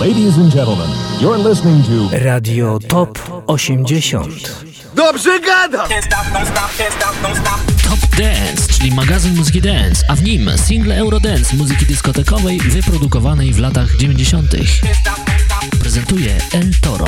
Ladies and gentlemen, you're listening to Radio Top 80. Dobrze gada! Top Dance, czyli magazyn muzyki dance, a w nim single Eurodance muzyki dyskotekowej wyprodukowanej w latach 90. Prezentuje El Toro.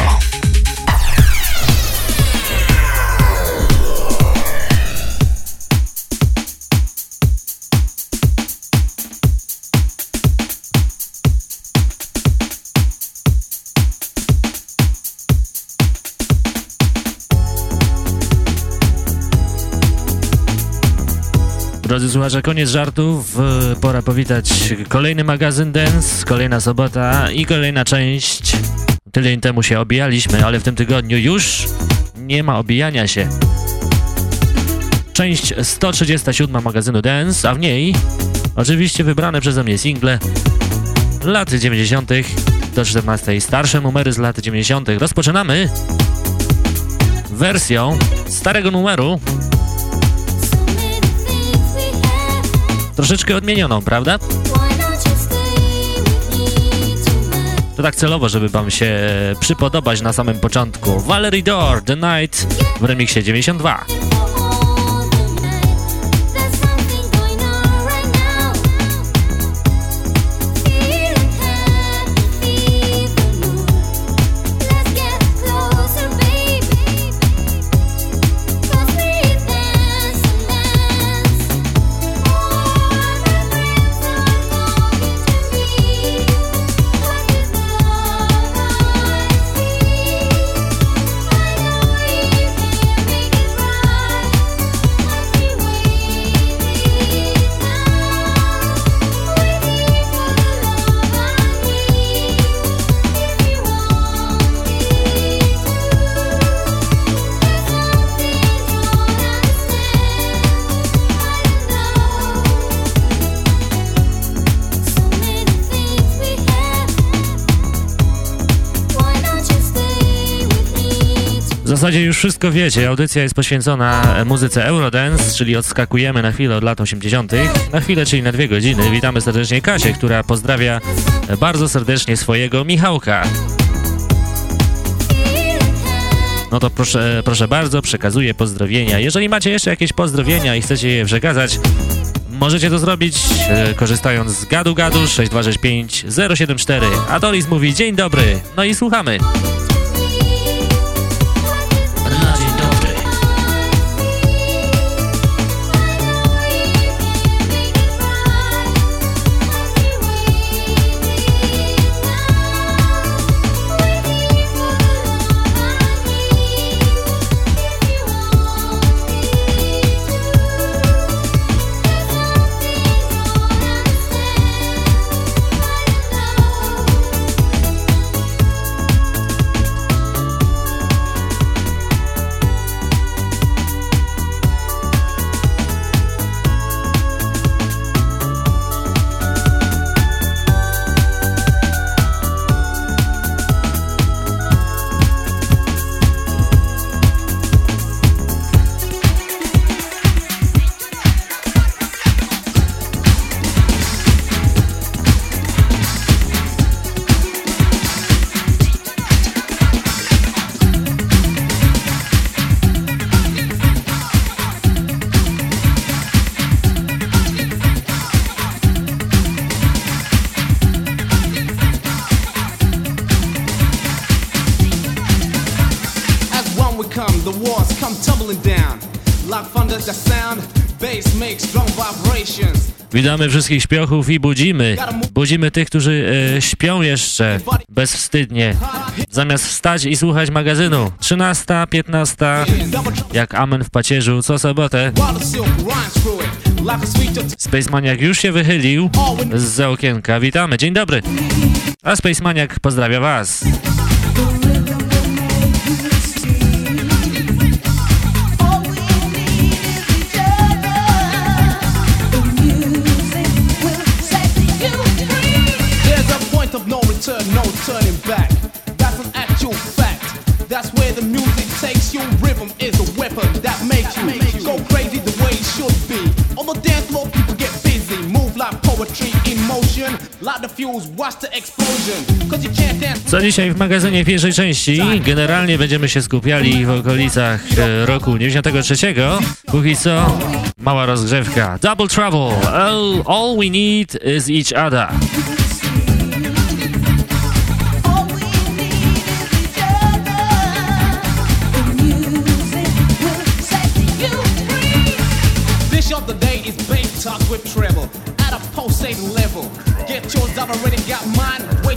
Drodzy słuchacze, koniec żartów. Pora powitać kolejny magazyn Dance, kolejna sobota i kolejna część. Tydzień temu się obijaliśmy, ale w tym tygodniu już nie ma obijania się. Część 137 magazynu Dance, a w niej oczywiście wybrane przeze mnie single lat 90. do 14. Starsze numery z lat 90. Rozpoczynamy wersją starego numeru troszeczkę odmienioną, prawda? To tak celowo, żeby wam się przypodobać na samym początku. Valerie Door, The Night w remiksie 92. W zasadzie już wszystko wiecie. Audycja jest poświęcona muzyce Eurodance, czyli odskakujemy na chwilę od lat 80. Na chwilę, czyli na dwie godziny. Witamy serdecznie Kasię, która pozdrawia bardzo serdecznie swojego Michałka. No to proszę, proszę bardzo, przekazuję pozdrowienia. Jeżeli macie jeszcze jakieś pozdrowienia i chcecie je przekazać, możecie to zrobić e, korzystając z gadu gadu 6265 074. Adolis mówi dzień dobry, no i słuchamy. Witamy wszystkich śpiochów i budzimy. Budzimy tych, którzy e, śpią jeszcze bezwstydnie. Zamiast wstać i słuchać magazynu. 13, 15, jak amen w pacierzu, co sobotę. Space Maniak już się wychylił z okienka. Witamy, dzień dobry. A Space Maniak pozdrawia Was. No turning back. That's an actual fact. That's where the music takes you. Rhythm is a weapon that makes you go crazy the way it should be. On the dance floor, people get busy, move Co dzisiaj w magazynie pierwszej części? Generalnie będziemy się skupiali w okolicach e, roku 93. Póki co mała rozgrzewka. Double Trouble. All, all we need is each other.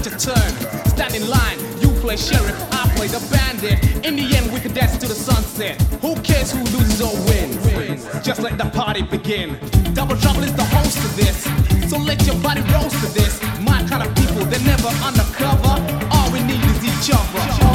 Wait your turn. Stand in line. You play sheriff, I play the bandit. In the end, we can dance to the sunset. Who cares who loses or wins? Just let the party begin. Double trouble is the host of this. So let your body roast to this. My kind of people, they're never undercover. All we need is each other.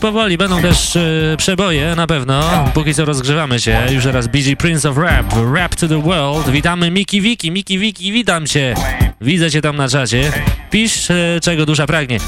Powoli. Będą też e, przeboje, na pewno. Póki co rozgrzewamy się. Już teraz BG Prince of Rap, Rap to the World. Witamy Miki Wiki, Miki Wiki, witam cię. Widzę cię tam na czacie. Pisz, e, czego dusza pragnie.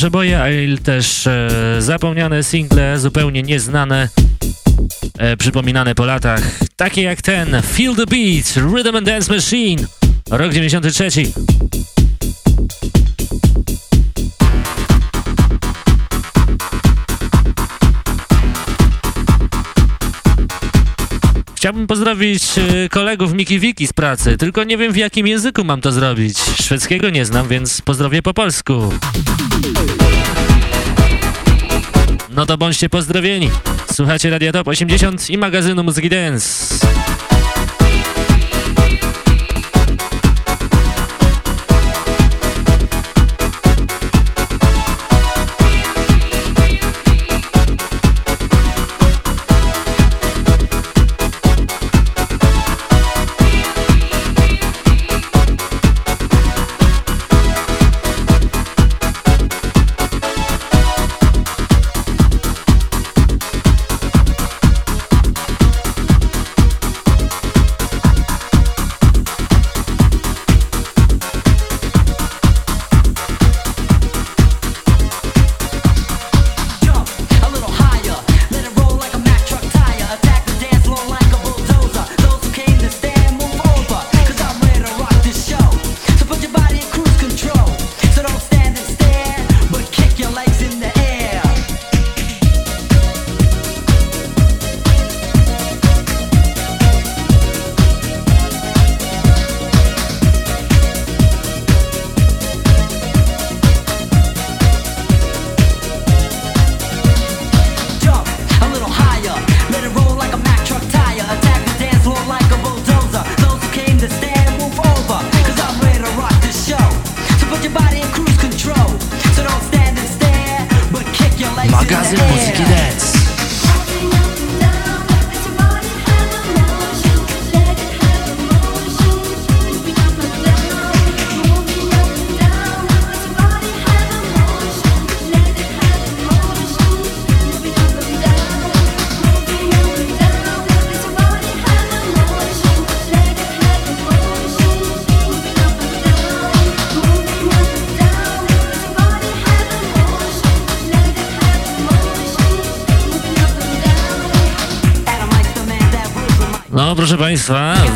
Przeboje, ale też e, zapomniane single, zupełnie nieznane, e, przypominane po latach, takie jak ten Feel the Beat, Rhythm and Dance Machine, rok 93. Chciałbym pozdrowić e, kolegów Miki Wiki z pracy, tylko nie wiem w jakim języku mam to zrobić. Szwedzkiego nie znam, więc pozdrowię po polsku. No to bądźcie pozdrowieni. Słuchacie Radio Top 80 i magazynu Muzyki Dance.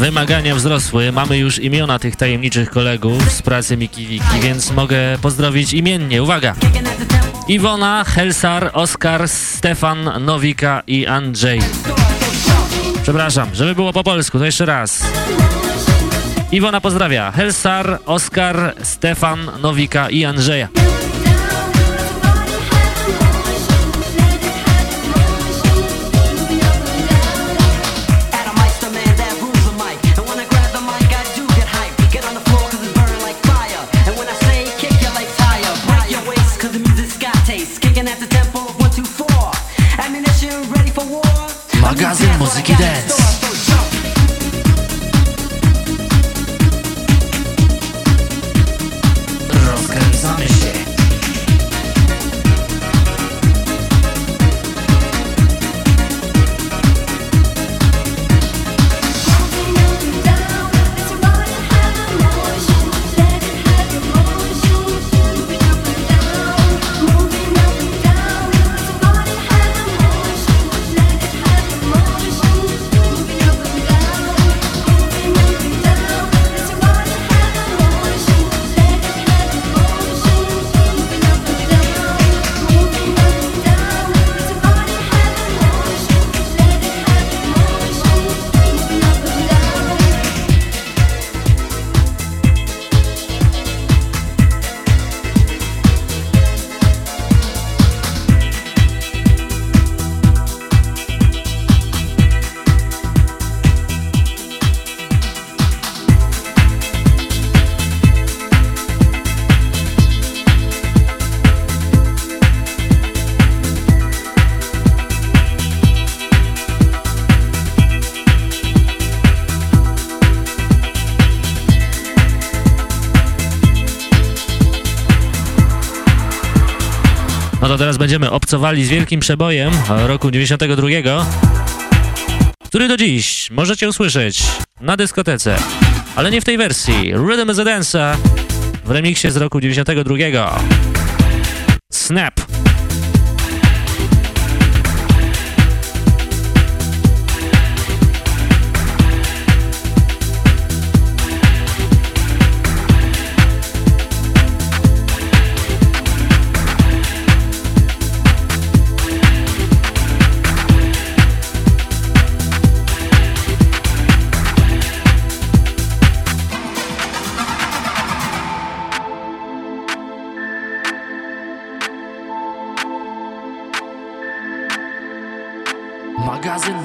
Wymagania wzrosły. Mamy już imiona tych tajemniczych kolegów z pracy Miki Wiki, więc mogę pozdrowić imiennie. Uwaga! Iwona, Helsar, Oskar, Stefan, Nowika i Andrzej. Przepraszam, żeby było po polsku, to jeszcze raz. Iwona pozdrawia. Helsar, Oskar, Stefan, Nowika i Andrzeja. Będziemy obcowali z wielkim przebojem roku 92, który do dziś możecie usłyszeć na dyskotece, ale nie w tej wersji. Rhythm as a Dancer w remiksie z roku 92. Snap.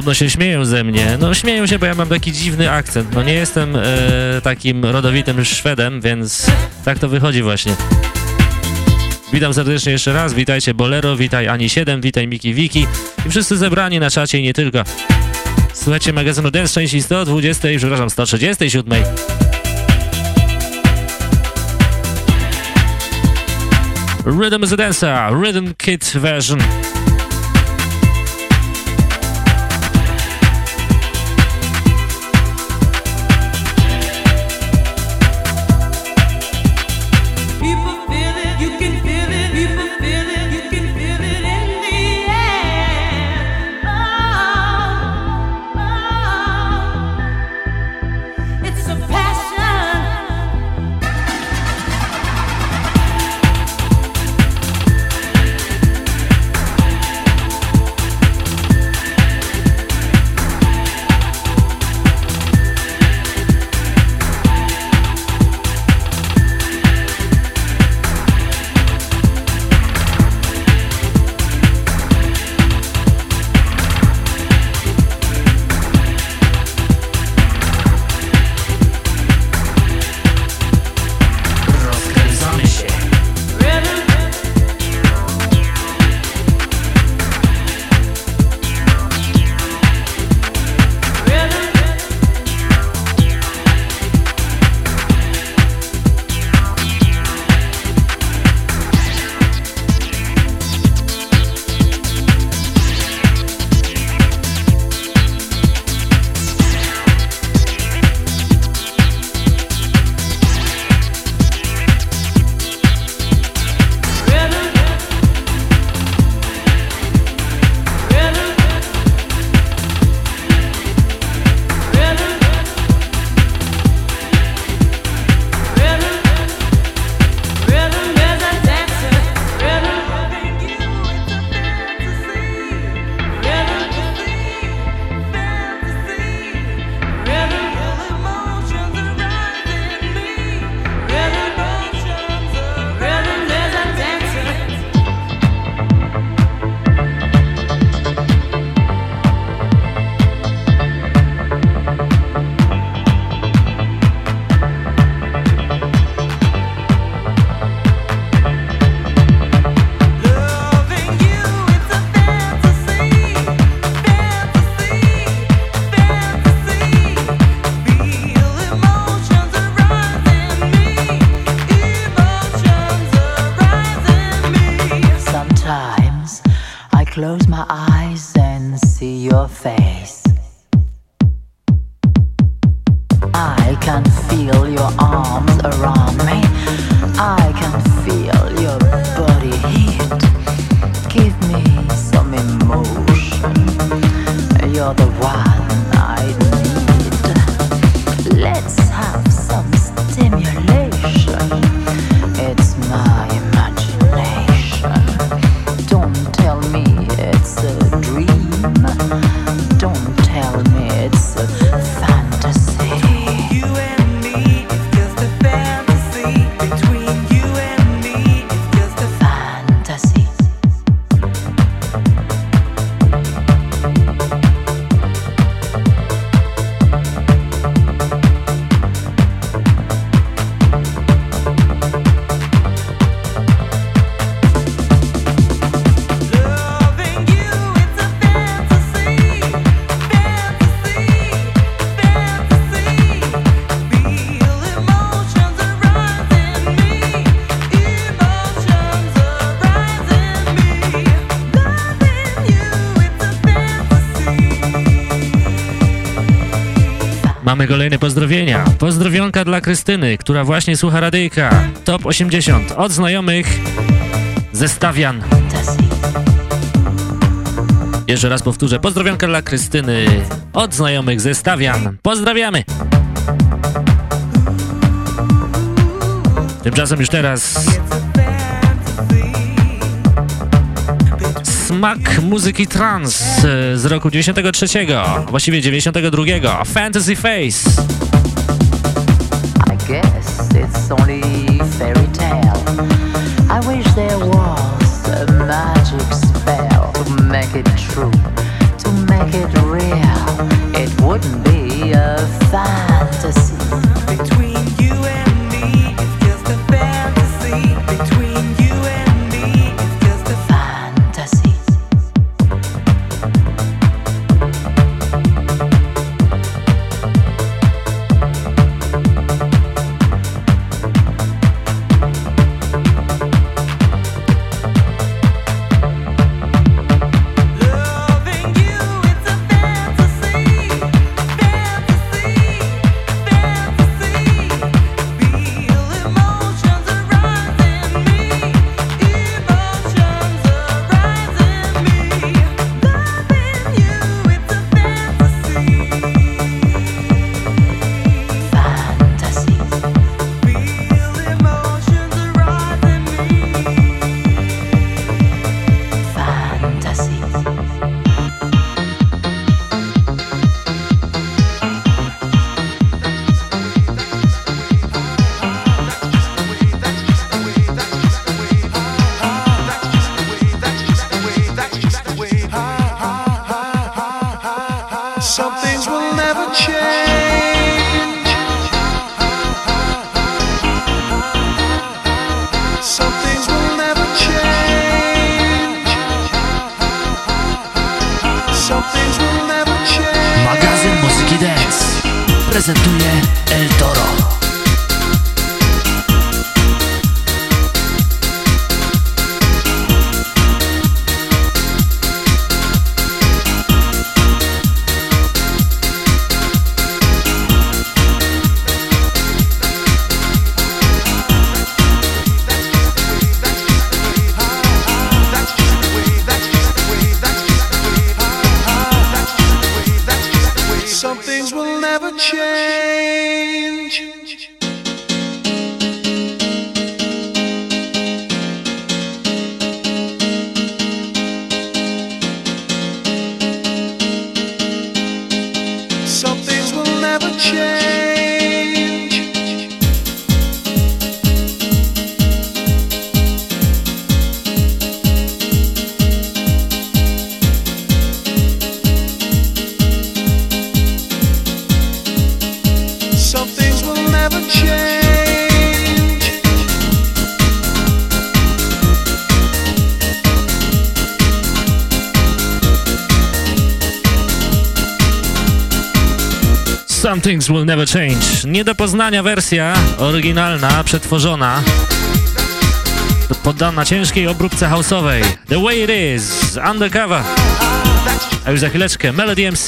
Podobno się śmieją ze mnie. No śmieją się, bo ja mam taki dziwny akcent. No nie jestem e, takim rodowitym Szwedem, więc tak to wychodzi właśnie. Witam serdecznie jeszcze raz, witajcie Bolero, witaj Ani7, witaj Miki Wiki i wszyscy zebrani na czacie i nie tylko. Słuchajcie magazynu Dance części 120, przepraszam, 137. Rhythm is a Dancer, Rhythm Kit version. eyes and see your face. I can feel your arms around me. I can feel your body heat. Give me some emotion. You're the one I need. Mamy kolejne pozdrowienia. Pozdrowionka dla Krystyny, która właśnie słucha radyjka. Top 80 od znajomych ze Stawian. Jeszcze raz powtórzę, pozdrowionka dla Krystyny od znajomych ze Stawian. Pozdrawiamy! Tymczasem już teraz smak muzyki trans e, z roku 93, właściwie 92, Fantasy Face. I guess it's only fairy tale. I wish there was a magic spell to make it true, to make it real. It wouldn't be a fantasy. Never Change. Nie do poznania wersja oryginalna, przetworzona, poddana ciężkiej obróbce house'owej. The Way It Is, Undercover. A już za chwileczkę Melody MC.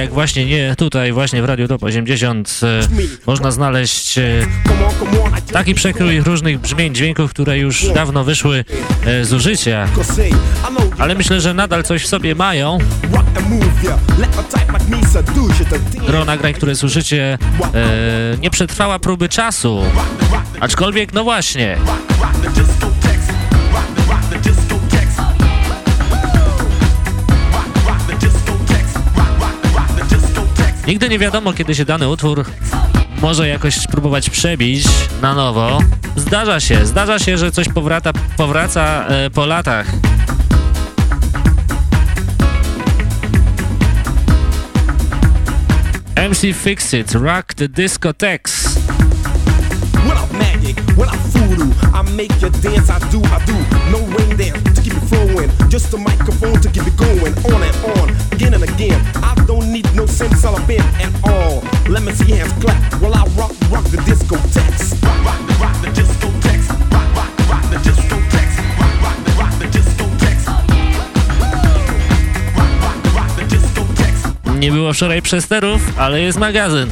Jak właśnie nie tutaj, właśnie w Radiu Top 80, e, można znaleźć e, taki przekrój różnych brzmień, dźwięków, które już dawno wyszły e, z użycia. Ale myślę, że nadal coś w sobie mają. rock and move, yeah. Let a type like me seduce you to dance. Gro nagrań, które słyszycie, nie przetrwała próby czasu. Aczkolwiek, no właśnie, nigdy nie wiadomo, kiedy się dany utwór może jakoś spróbować przebić na nowo. Zdarza się, zdarza się, że coś powraca, powraca e, po latach. MC Fixit, Rock the Discotheques. What up, magic? What up, voodoo? I make you dance, I do, I do. No rain dance to keep it flowing. Just a microphone to keep it going. On and on, again and again. I need no simsalabim at all. Let me see hands clap while I rock, rock the discotheques. Rock, rock, rock the discotheques. Rock, rock, rock the discotheques. Rock, rock, rock the discotheques. Rock, rock, rock the discotheques. Nie było wczoraj przesterów, ale jest magazyn.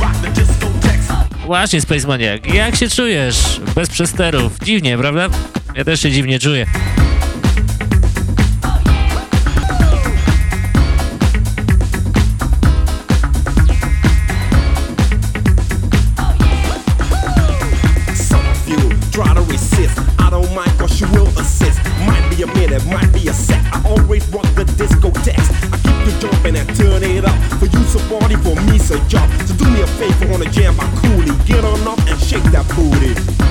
Właśnie, Space Maniac, jak się czujesz bez przesterów? Dziwnie, prawda? Ja też się dziwnie czuję. For me so. Do me a favor on the jam, my coolie. Get on up and shake that booty.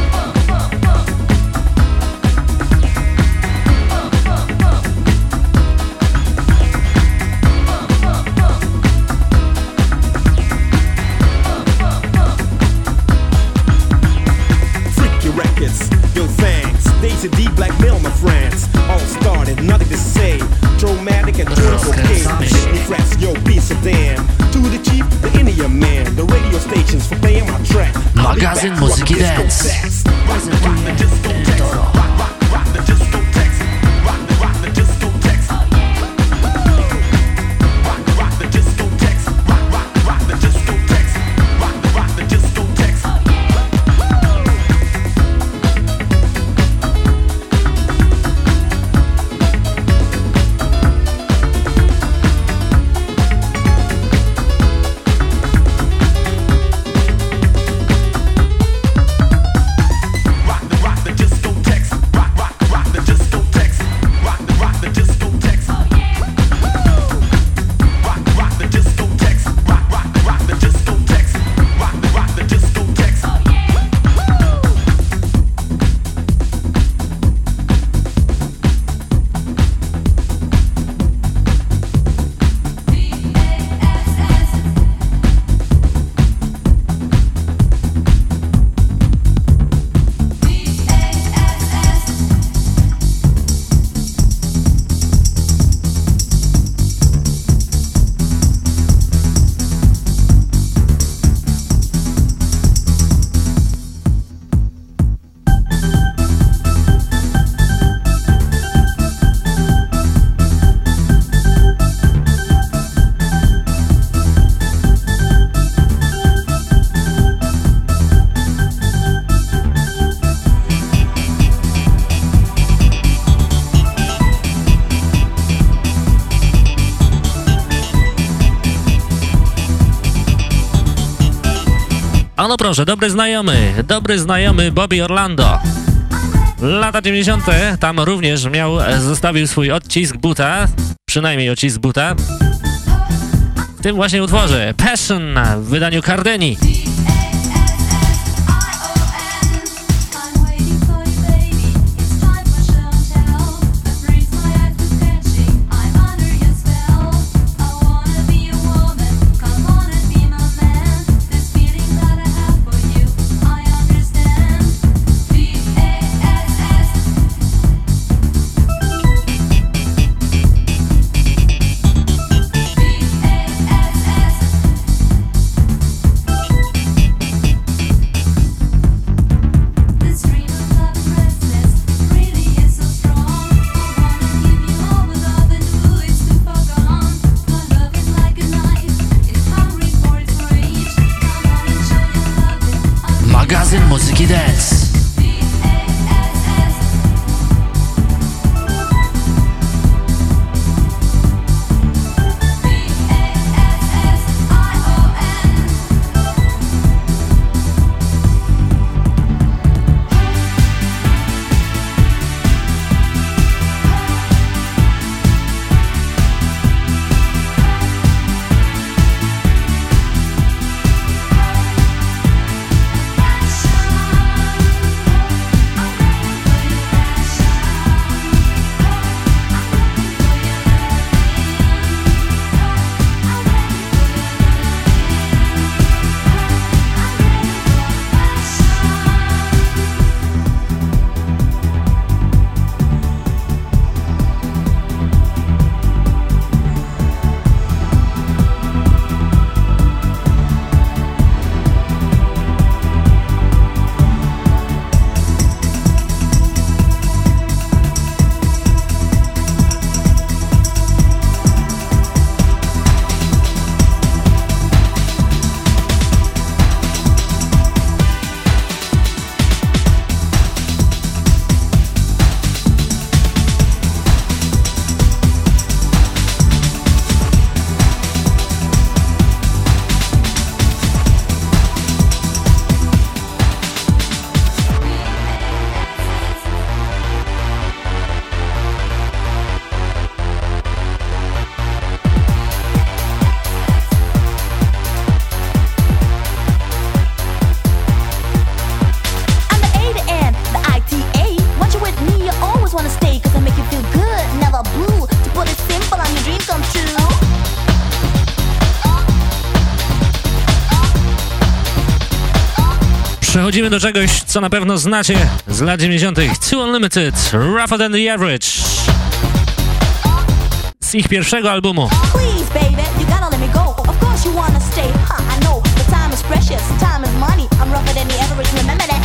No proszę, dobry znajomy, dobry znajomy Bobby Orlando. Lata 90. tam również miał, e, zostawił swój odcisk buta, przynajmniej odcisk buta. W tym właśnie utworze Passion w wydaniu Cardeni. Przechodzimy do czegoś, co na pewno znacie z lat 90. Two Unlimited, Rougher Than The Average. Z ich pierwszego albumu. Precious. Time is money. I'm rougher than the average. Remember that,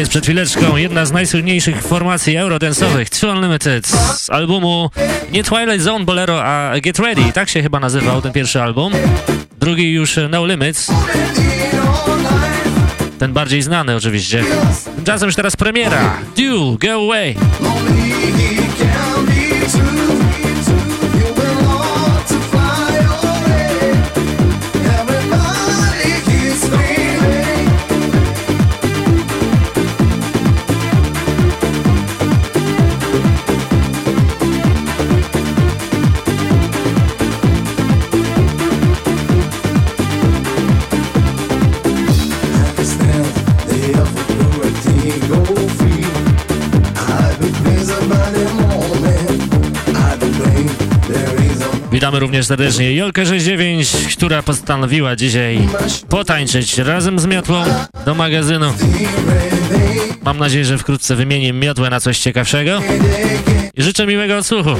jest, przed chwileczką jedna z najsłynniejszych formacji eurodance'owych, Two Unlimited, z albumu nie Twilight Zone Bolero, a Get Ready, tak się chyba nazywał ten pierwszy album. Drugi już No Limits, ten bardziej znany oczywiście. Tymczasem już teraz premiera, Duel, Go Away. Witamy również serdecznie Jolkę 69, która postanowiła dzisiaj potańczyć razem z miotłą do magazynu. Mam nadzieję, że wkrótce wymienię miotłę na coś ciekawszego i życzę miłego odsłuchu.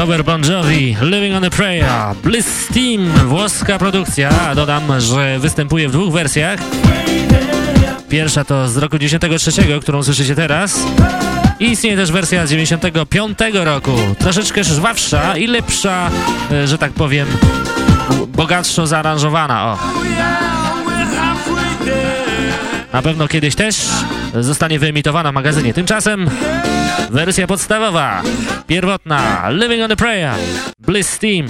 Cover Bon Jovi, Living on a Prayer, Bliss Team, włoska produkcja. Dodam, że występuje w dwóch wersjach. Pierwsza to z roku 93, którą słyszycie teraz. I istnieje też wersja z 95 roku, troszeczkę żwawsza i lepsza, e, że tak powiem, bogatszo zaaranżowana. O. Na pewno kiedyś też zostanie wyemitowana w magazynie. Tymczasem wersja podstawowa, pierwotna, Living on a Prayer, Bliss Team.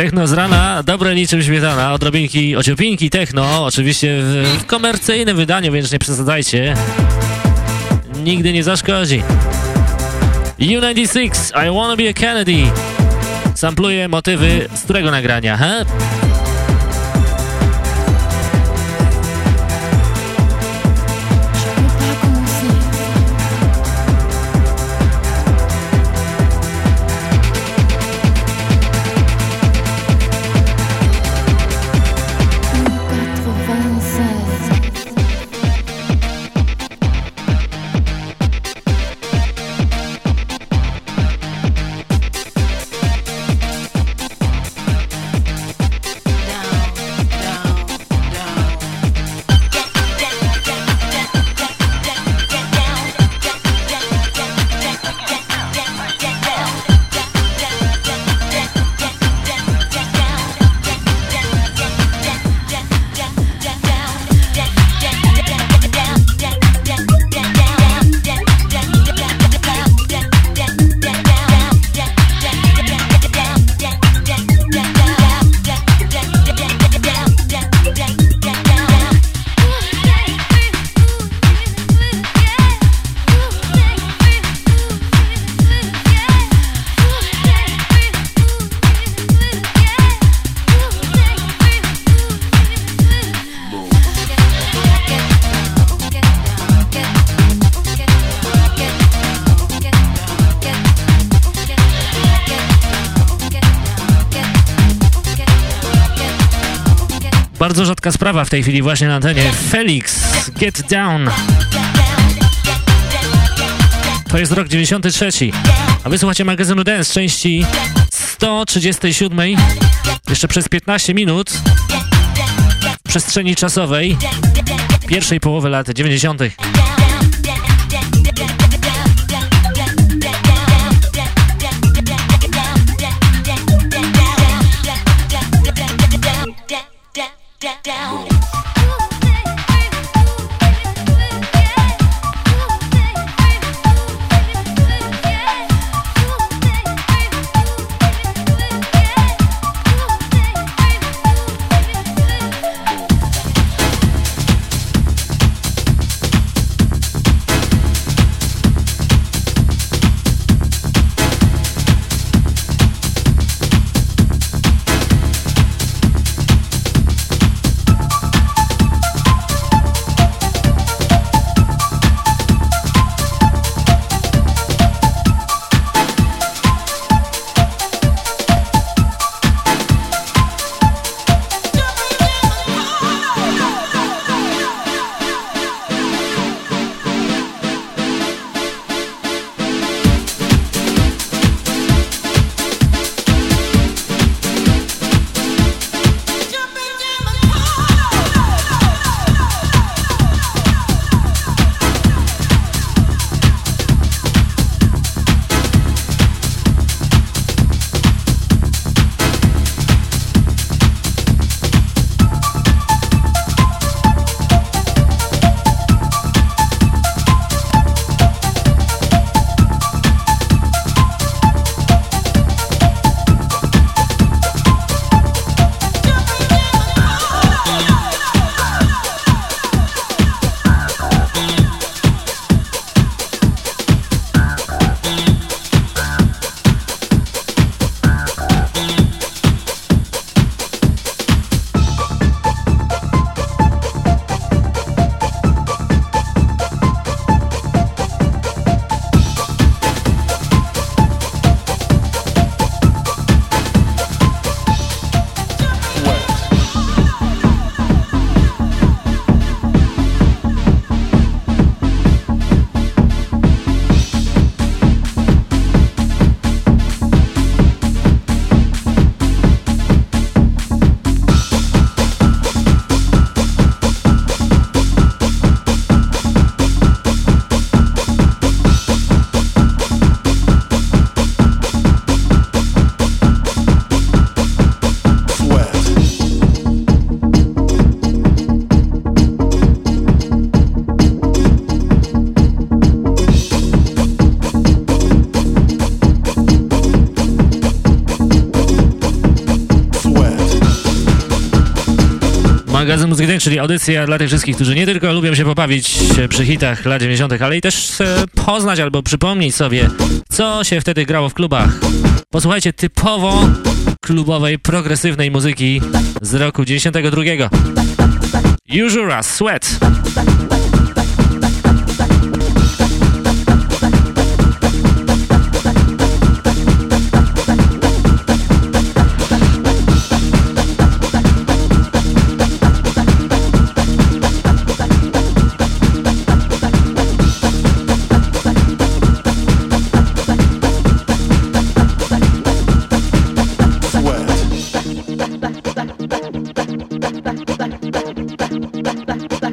Techno z rana, dobre niczym śmietana, odrobinki, ociupinki techno, oczywiście w, w komercyjnym wydaniu, więc nie przesadzajcie. Nigdy nie zaszkodzi. U96, I Wanna Be a Kennedy. Sampluje motywy z którego nagrania, he? Sprawa w tej chwili właśnie na antenie. Felix, Get Down. To jest rok 93. A wysłuchacie magazynu Dance części 137. Jeszcze przez 15 minut w przestrzeni czasowej pierwszej połowy lat 90. czyli audycja dla tych wszystkich, którzy nie tylko lubią się pobawić przy hitach lat 90., ale i też poznać albo przypomnieć sobie, co się wtedy grało w klubach. Posłuchajcie typowo klubowej, progresywnej muzyki z roku 92. Usual Sweat.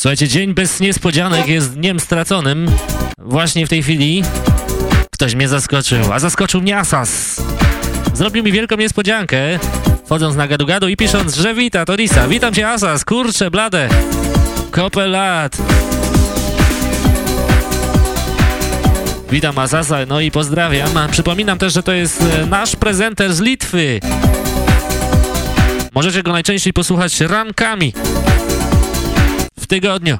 Słuchajcie, dzień bez niespodzianek jest dniem straconym. Właśnie w tej chwili ktoś mnie zaskoczył, a zaskoczył mnie Asas. Zrobił mi wielką niespodziankę, wchodząc na gadu gadu i pisząc, że wita, to Lisa. Witam cię Asas, kurczę, blade. Kopę lat. Witam Asasa, no i pozdrawiam. Przypominam też, że to jest e, nasz prezenter z Litwy. Możecie go najczęściej posłuchać rankami tygodniu.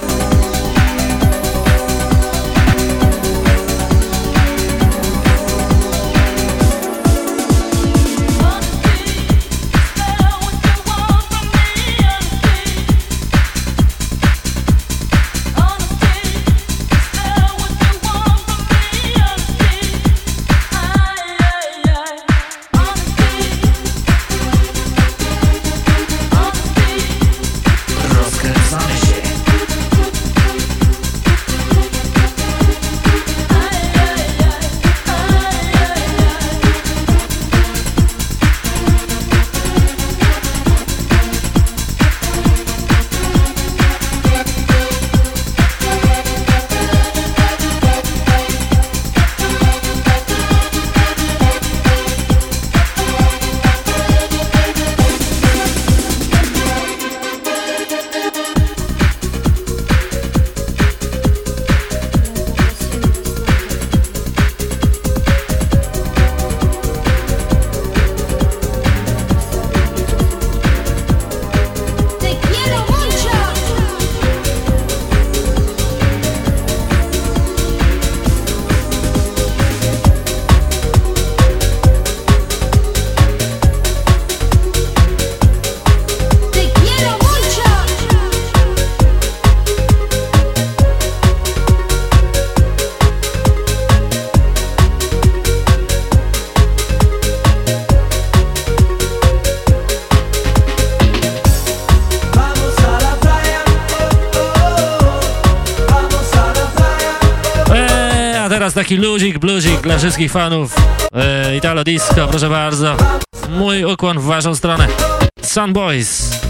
Wszystkich fanów eee, Italo Disco, proszę bardzo. Mój ukłon w waszą stronę. Sun Boys.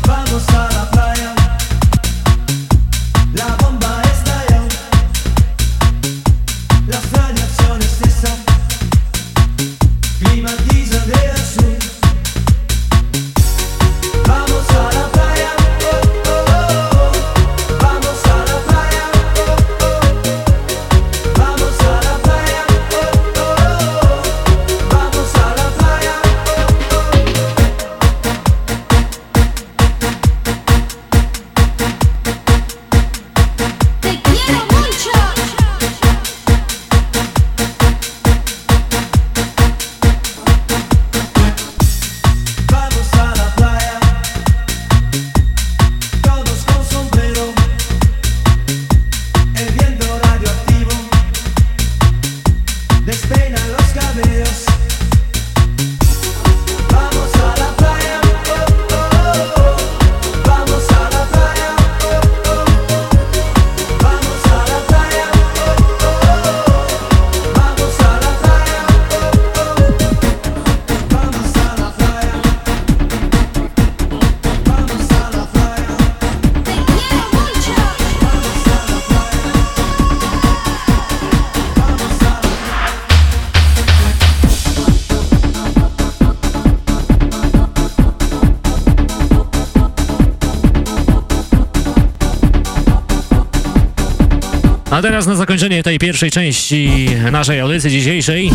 A teraz na zakończenie tej pierwszej części naszej audycji dzisiejszej.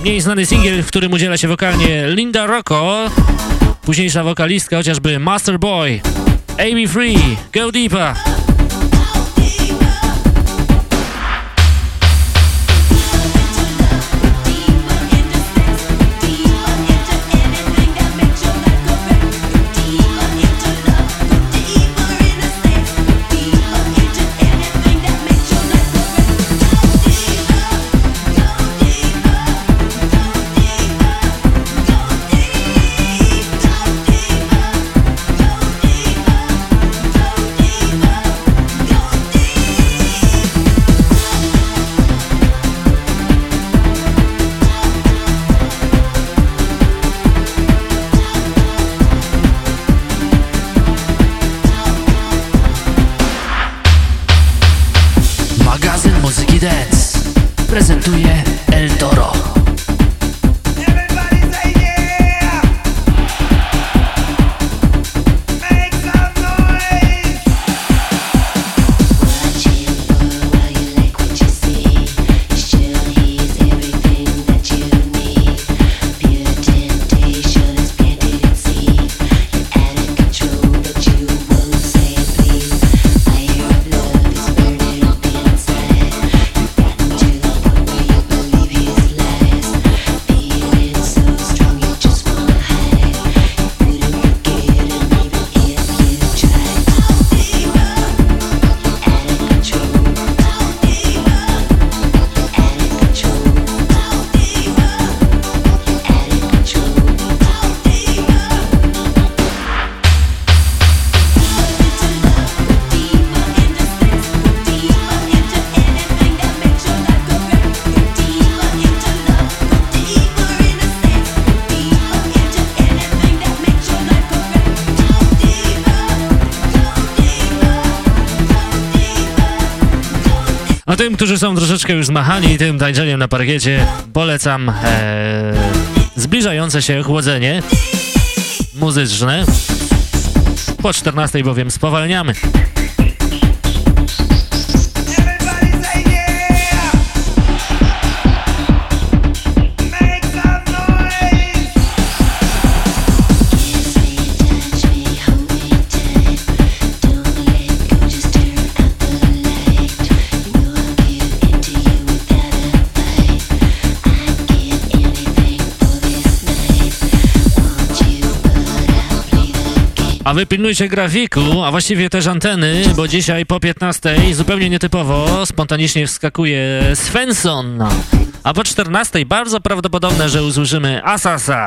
Mniej znany singiel, w którym udziela się wokalnie Linda Rocco, późniejsza wokalistka, chociażby Master Boy, AB Free, Go Deeper. Są troszeczkę już zmachani tym tańczeniem na parkiecie, polecam e, zbliżające się chłodzenie muzyczne. Po 14 bowiem spowalniamy. A wy pilnujcie grafiku, a właściwie też anteny, bo dzisiaj po 15 zupełnie nietypowo spontanicznie wskakuje Svensson. A po 14 bardzo prawdopodobne, że usłyszymy Asasa.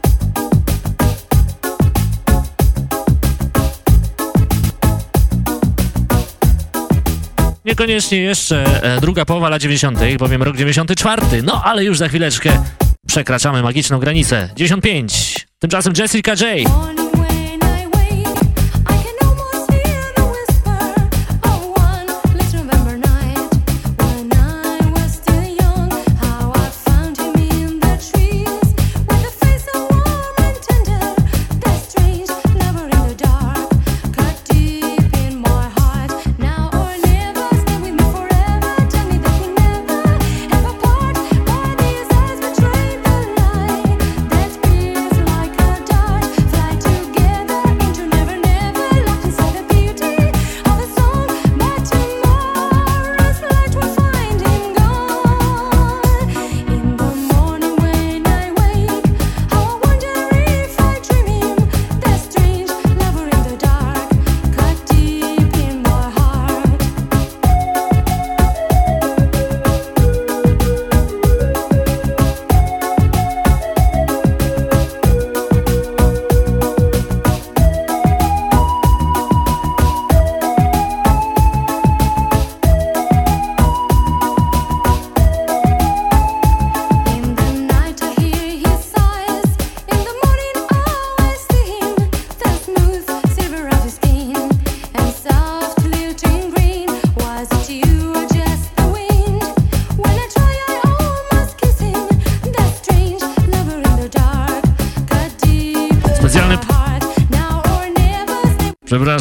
Niekoniecznie jeszcze e, druga połowa lat 90., bowiem rok 94, no ale już za chwileczkę przekraczamy magiczną granicę. 95. Tymczasem Jessica J.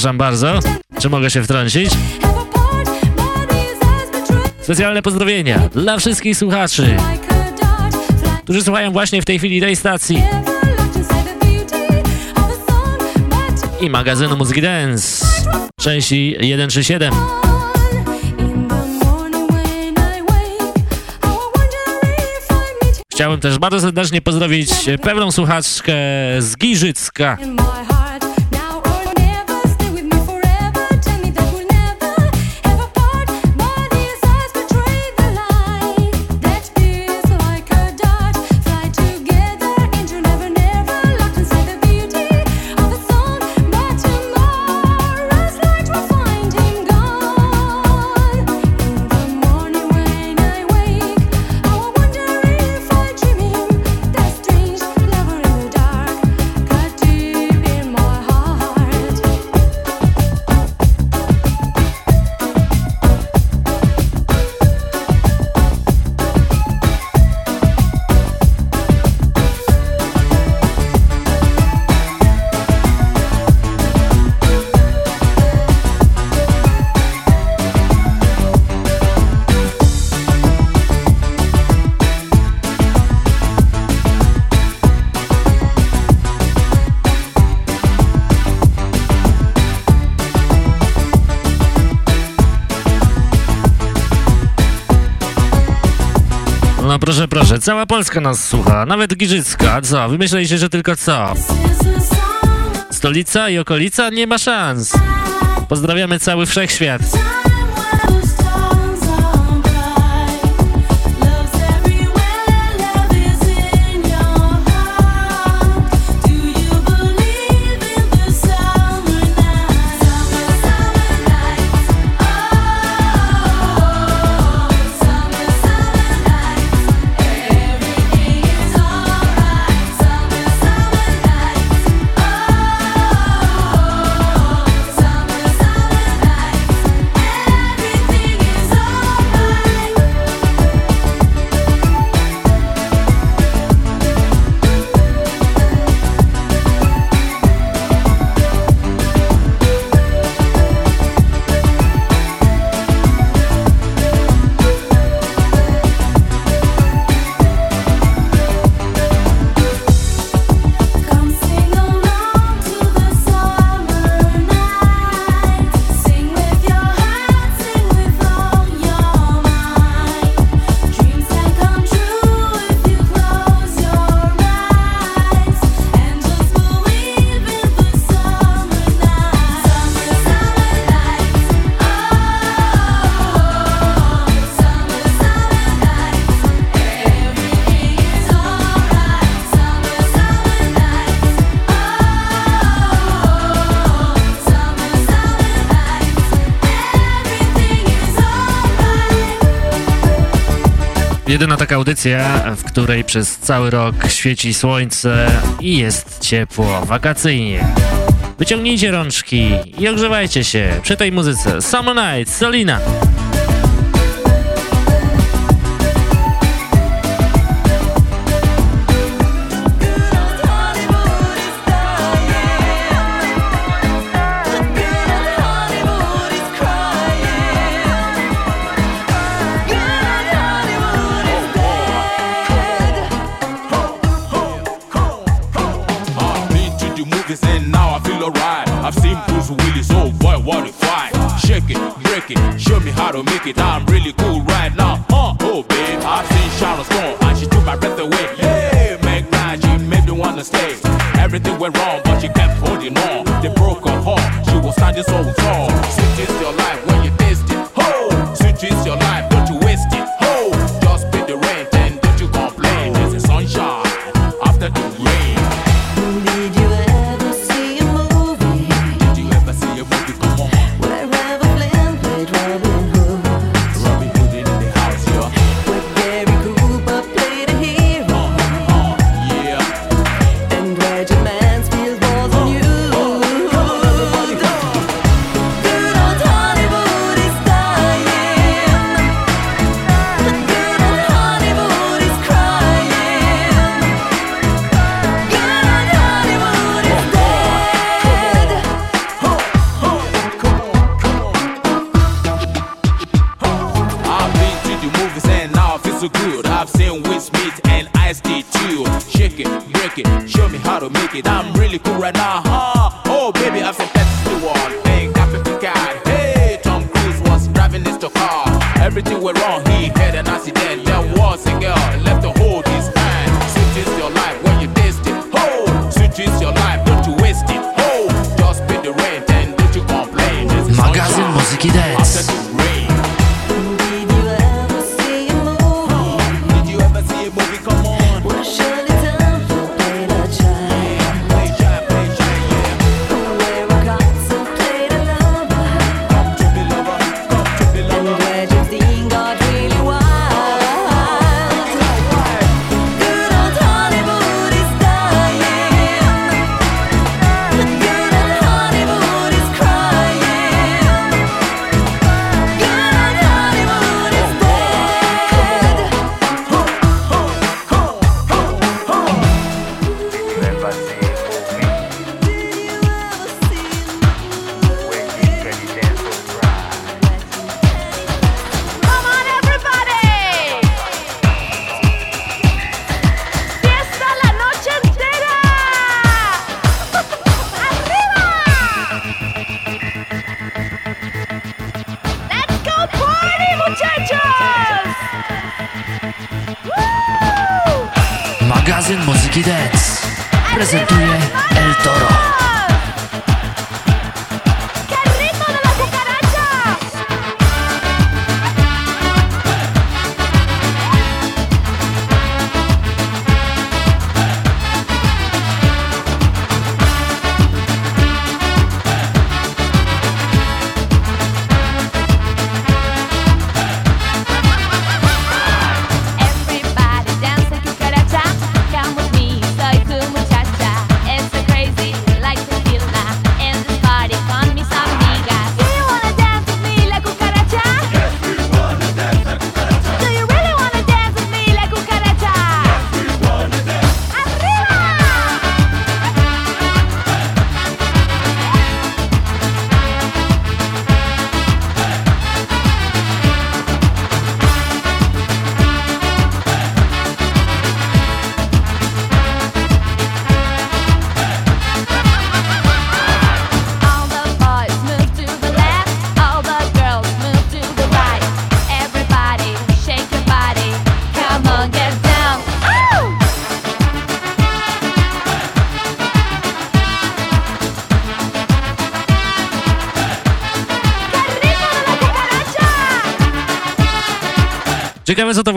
Przepraszam bardzo, czy mogę się wtrącić? Specjalne pozdrowienia dla wszystkich słuchaczy, którzy słuchają właśnie w tej chwili tej stacji i magazynu Muzyki Dance części 137. Chciałbym też bardzo serdecznie pozdrowić pewną słuchaczkę z Giżycka. Cała Polska nas słucha, nawet Giżycka. Co? Wymyśleliście, że tylko co? Stolica i okolica? Nie ma szans. Pozdrawiamy cały wszechświat. jedyna taka audycja, w której przez cały rok świeci słońce i jest ciepło, wakacyjnie. Wyciągnijcie rączki i ogrzewajcie się przy tej muzyce. Summer Night, Solina. liquidar Funky Dance.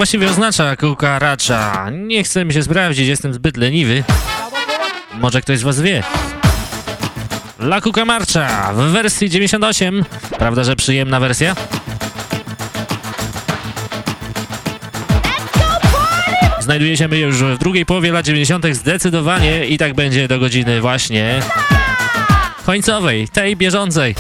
właściwie oznacza kukaracza? Nie chcę mi się sprawdzić, jestem zbyt leniwy. Może ktoś z was wie. La Kukamarcza w wersji 98. Prawda, że przyjemna wersja? Znajdujemy się już w drugiej połowie lat 90. zdecydowanie i tak będzie do godziny właśnie końcowej, tej bieżącej.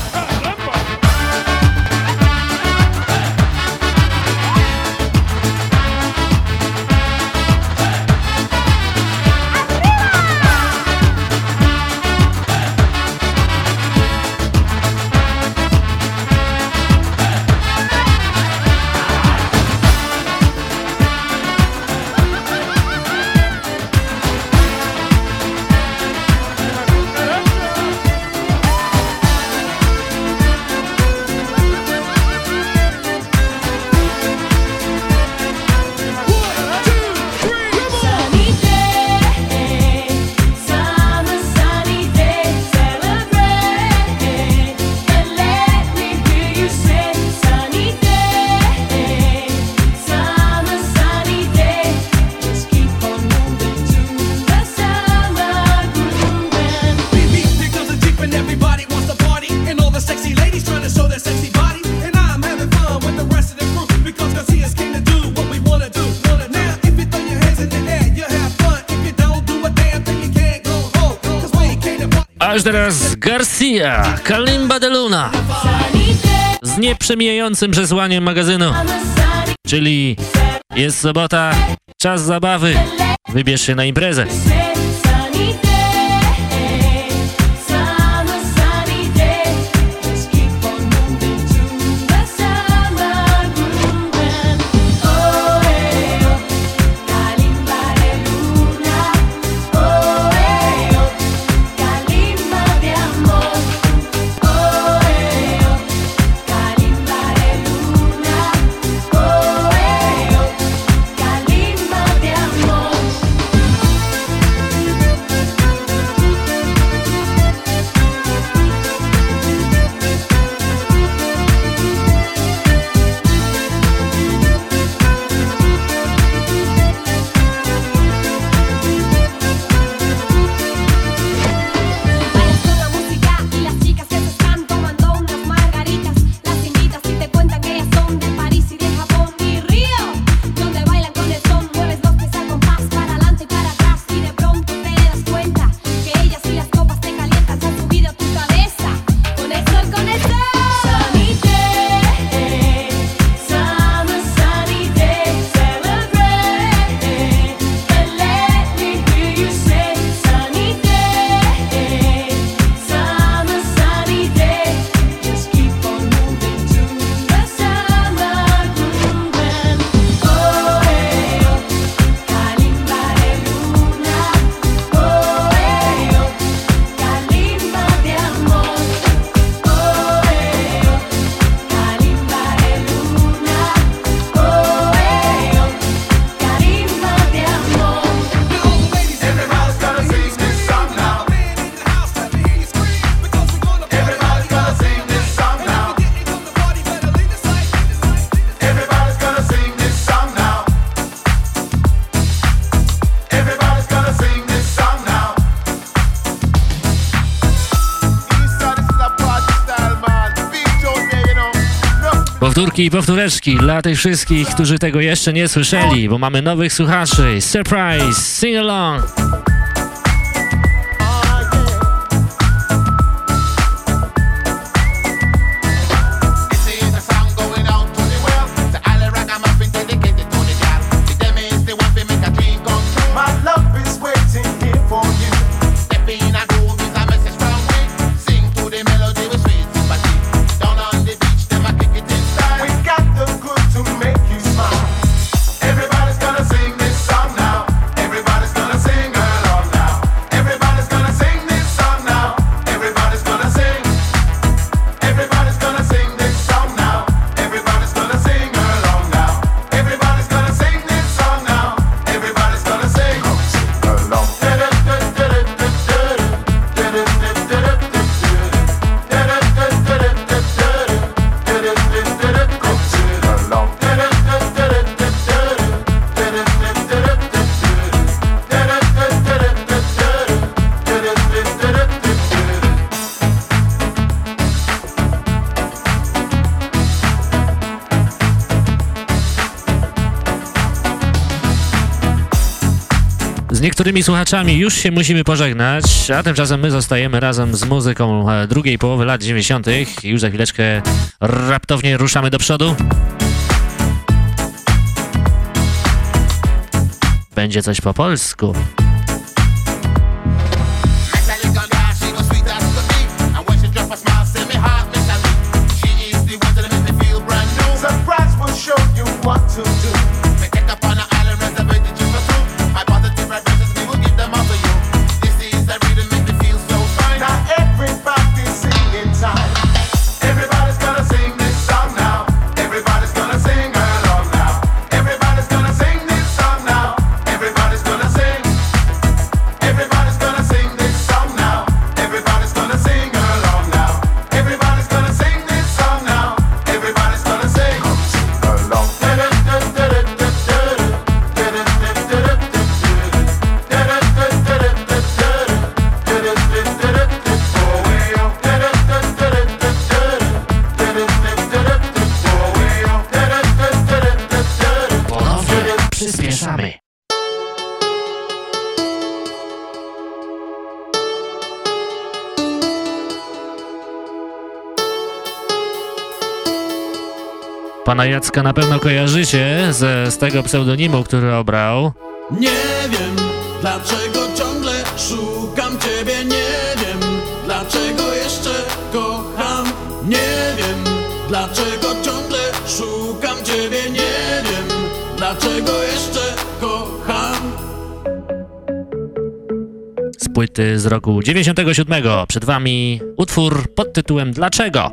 już teraz Garcia, Kalimba de Luna. Z nieprzemijającym przesłaniem magazynu, czyli jest sobota, czas zabawy, wybierz się na imprezę. powtórki i powtóreczki dla tych wszystkich, którzy tego jeszcze nie słyszeli, bo mamy nowych słuchaczy. Surprise, sing along! niektórymi słuchaczami już się musimy pożegnać, a tymczasem my zostajemy razem z muzyką e, drugiej połowy lat 90. Już za chwileczkę raptownie ruszamy do przodu. Będzie coś po polsku. Pana Jacka na pewno kojarzycie ze, z tego pseudonimu, który obrał. Nie wiem, dlaczego ciągle szukam Ciebie, nie wiem, dlaczego jeszcze kocham, nie wiem, dlaczego ciągle szukam Ciebie, nie wiem, dlaczego jeszcze kocham. Z płyty z roku 97 przed Wami utwór pod tytułem Dlaczego?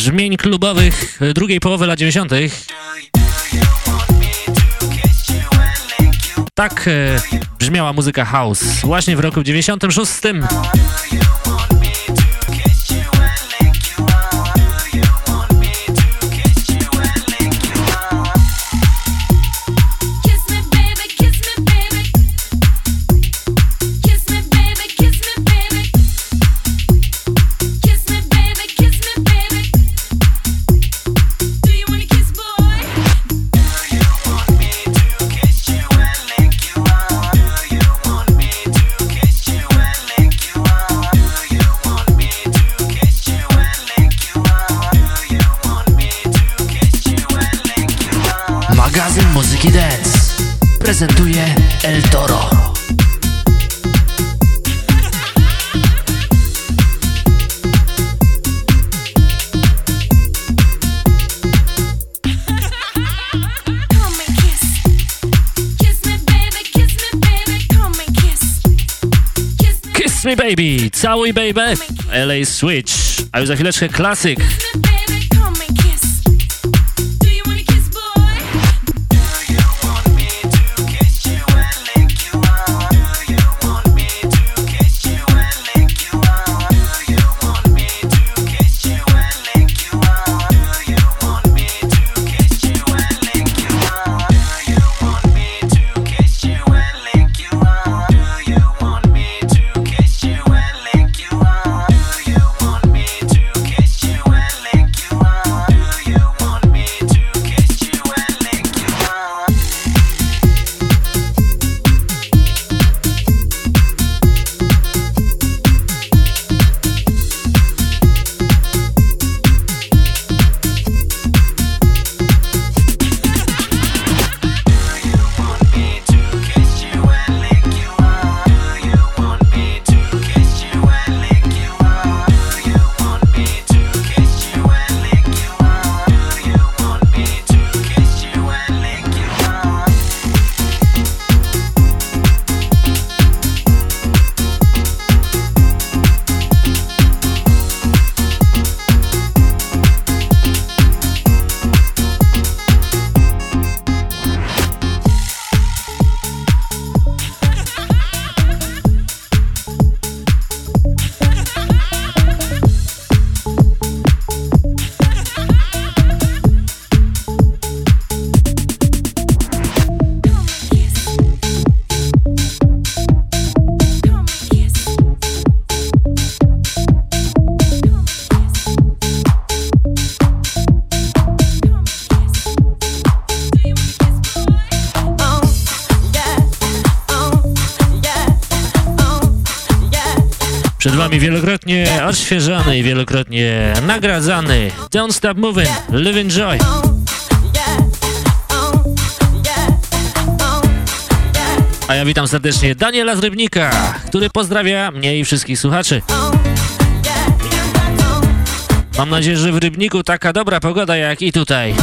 Brzmień klubowych e, drugiej połowy lat 90. Tak e, brzmiała muzyka house właśnie w roku 96. baby, LA Switch, a już za chwileczkę klasyk. Wielokrotnie odświeżony i wielokrotnie nagradzany Don't Stop Moving, Live Enjoy. A ja witam serdecznie Daniela z Rybnika, który pozdrawia mnie i wszystkich słuchaczy. Mam nadzieję, że w Rybniku taka dobra pogoda jak i tutaj.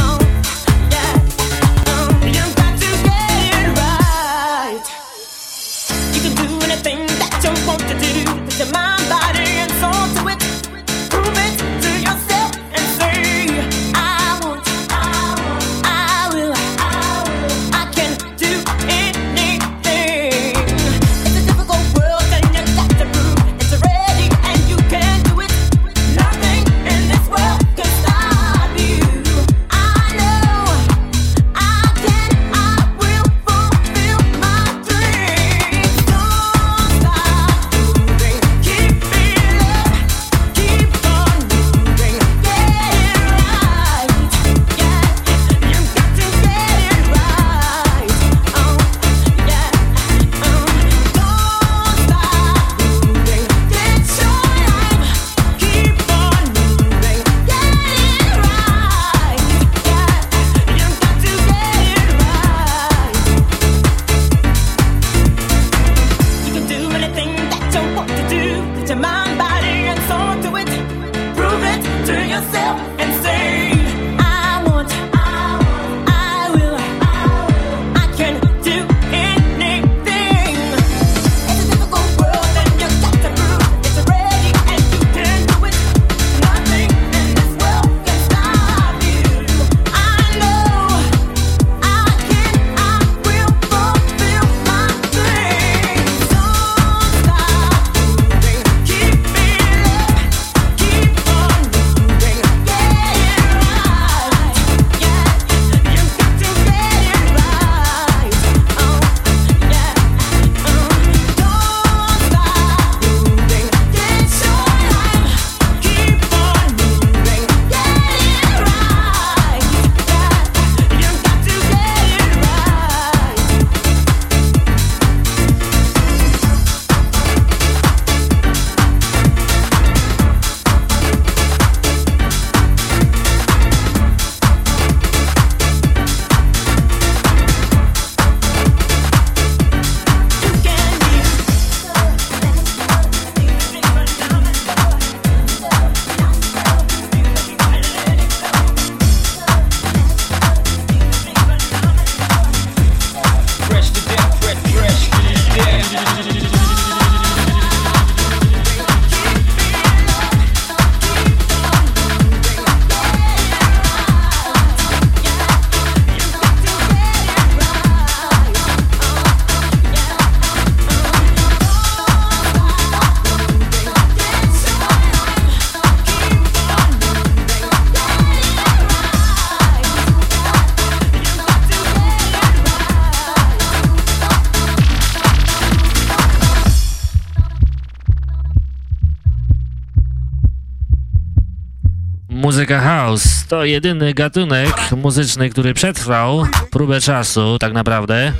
Muzyka house to jedyny gatunek muzyczny, który przetrwał próbę czasu, tak naprawdę.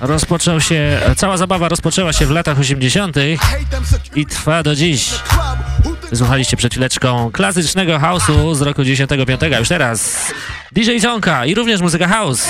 Rozpoczął się, cała zabawa rozpoczęła się w latach 80. i trwa do dziś. Słuchaliście przed chwileczką klasycznego house'u z roku 95, a już teraz DJ Tonka i również muzyka house.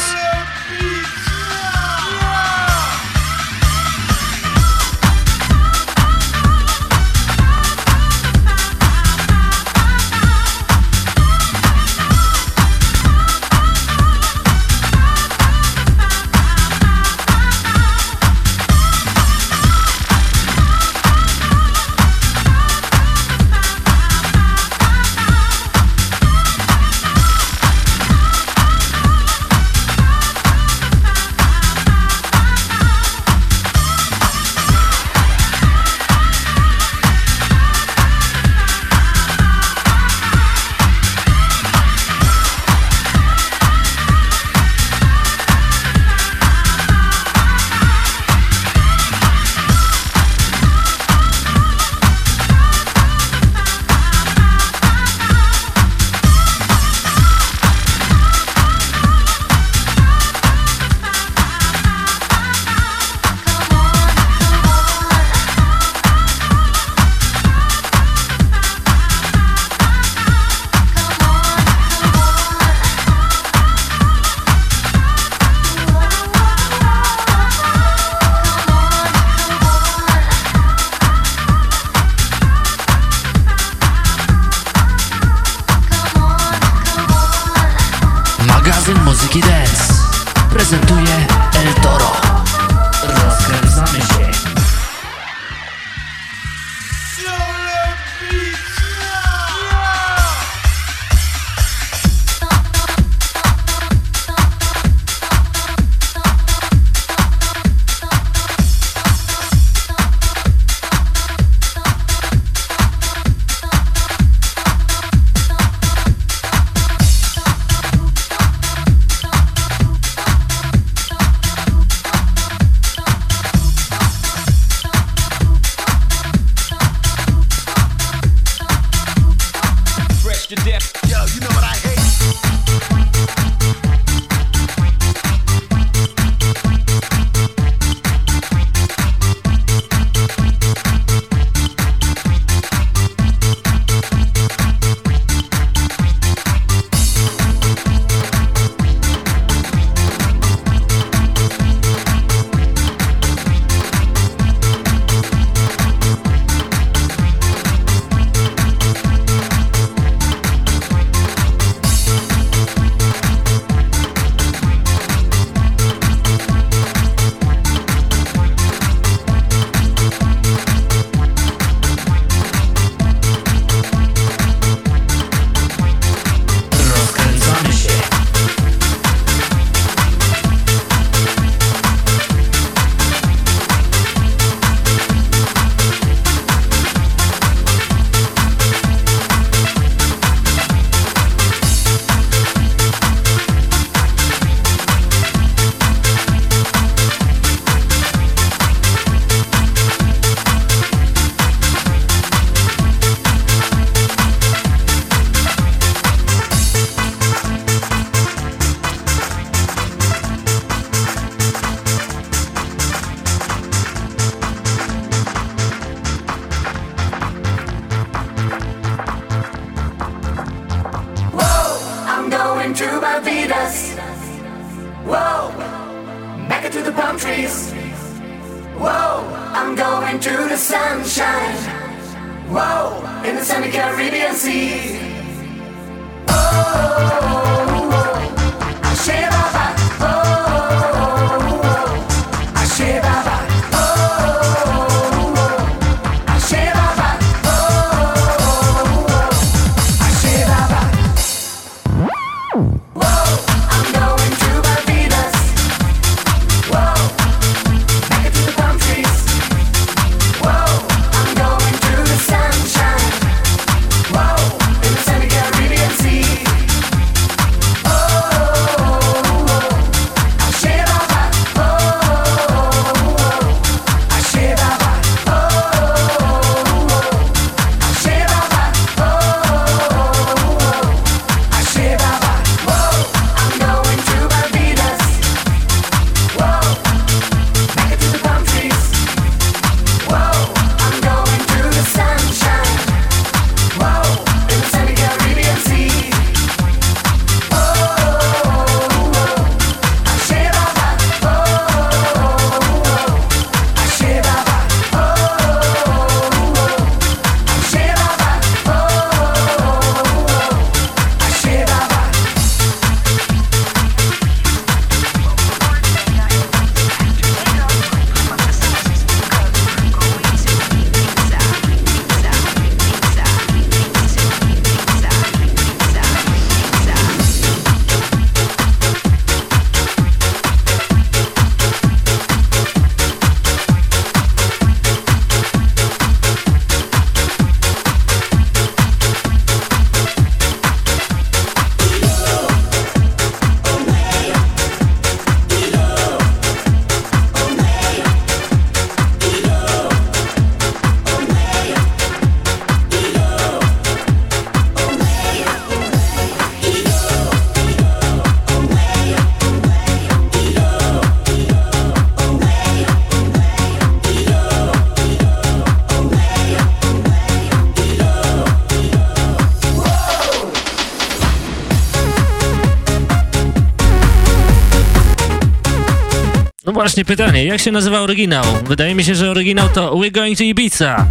Właśnie pytanie, jak się nazywa oryginał? Wydaje mi się, że oryginał to We're Going to Ibiza.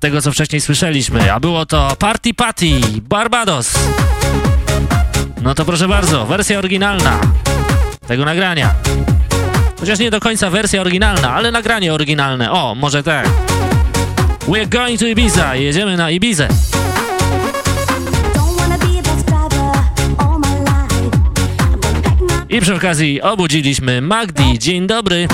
Tego, co wcześniej słyszeliśmy, a było to Party Patty, Barbados. No to proszę bardzo, wersja oryginalna tego nagrania. Chociaż nie do końca wersja oryginalna, ale nagranie oryginalne. O, może tak. We're going to Ibiza, jedziemy na Ibizę. I przy okazji obudziliśmy Magdi. Dzień dobry.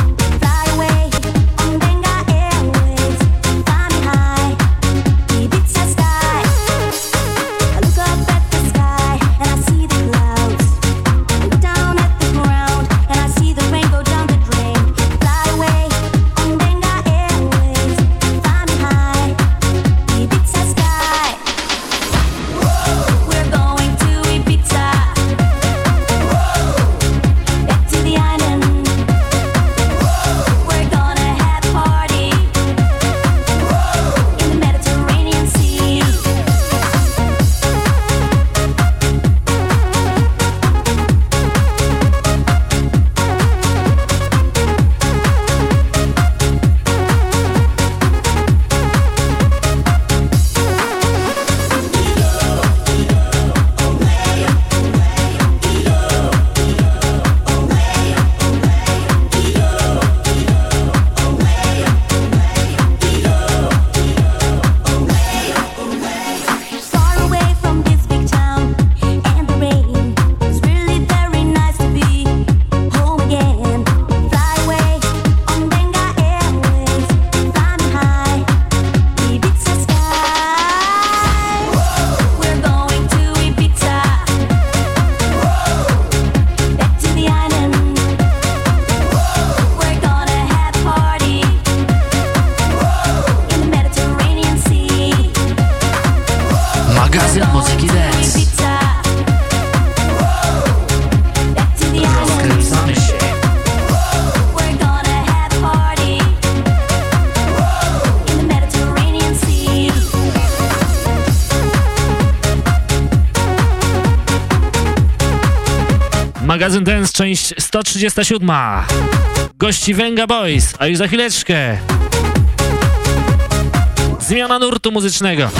Dance, część 137. Gości Venga Boys, a już za chwileczkę. Zmiana nurtu muzycznego.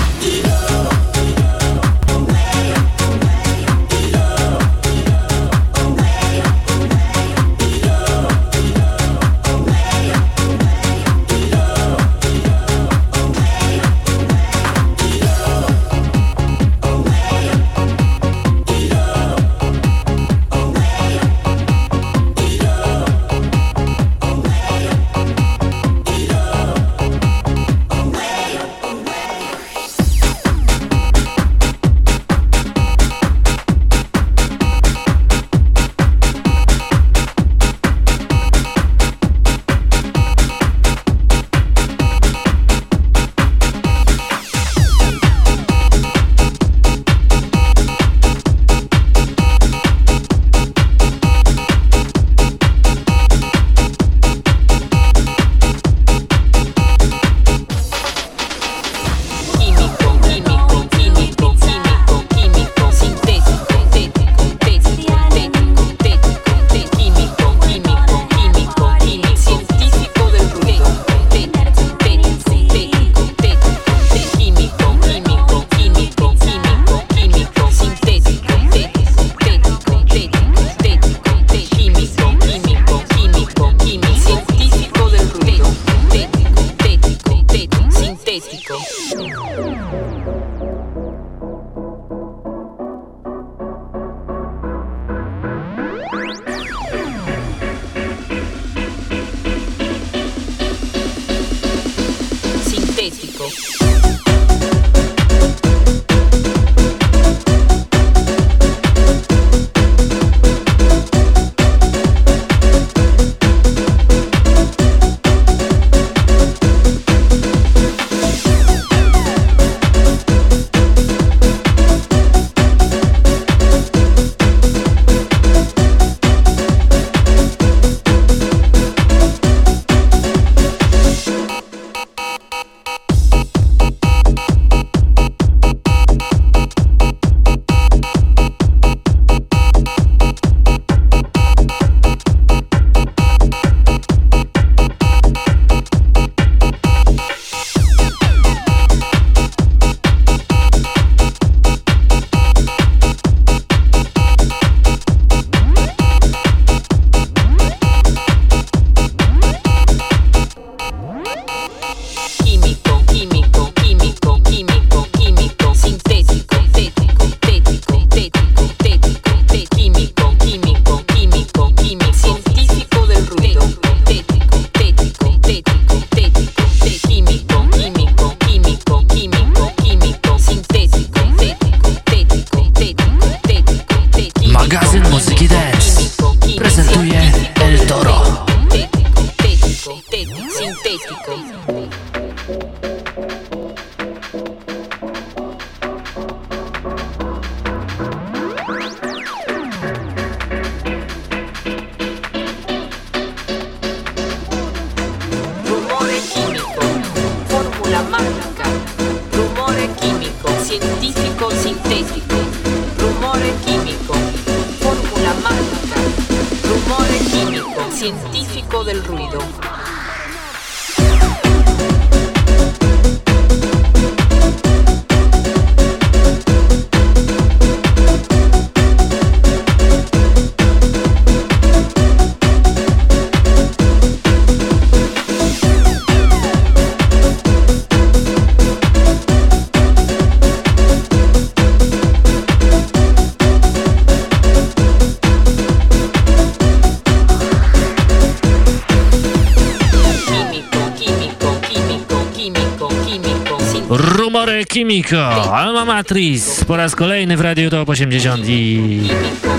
Matrix, po raz kolejny w Radiu Top 80 i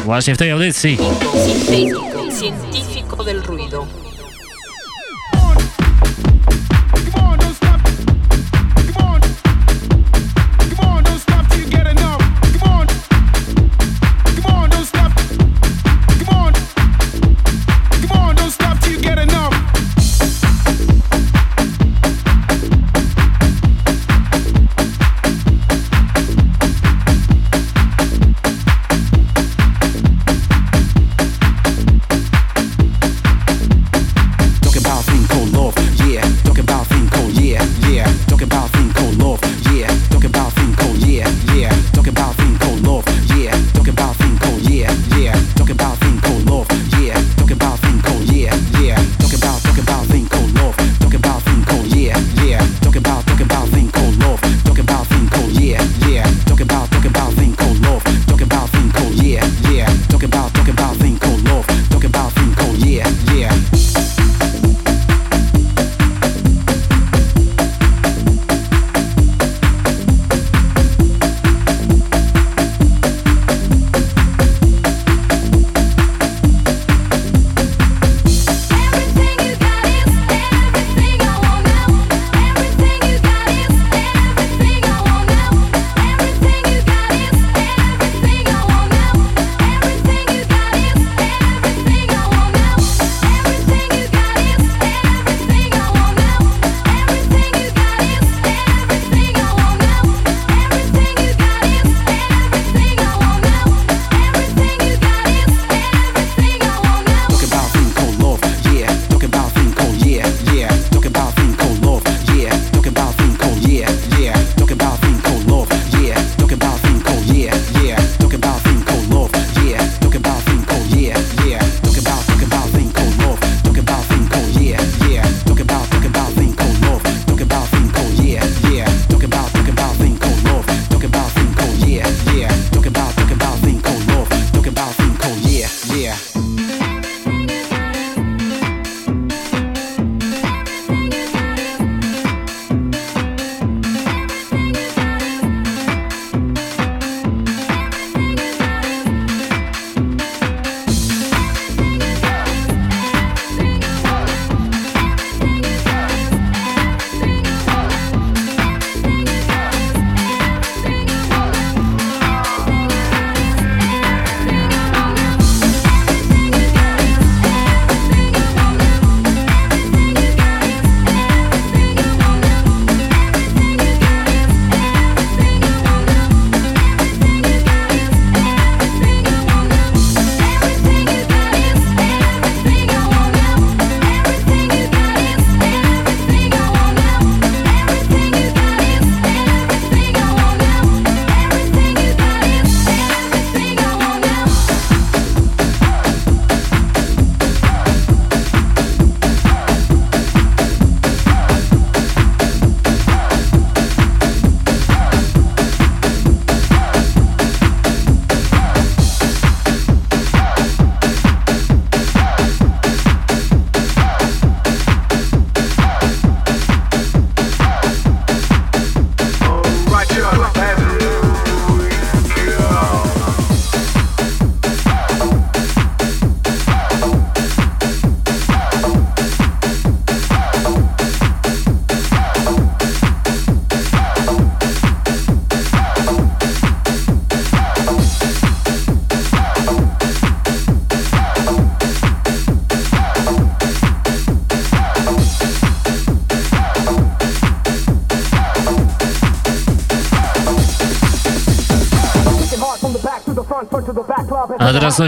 właśnie w tej audycji. del ruido.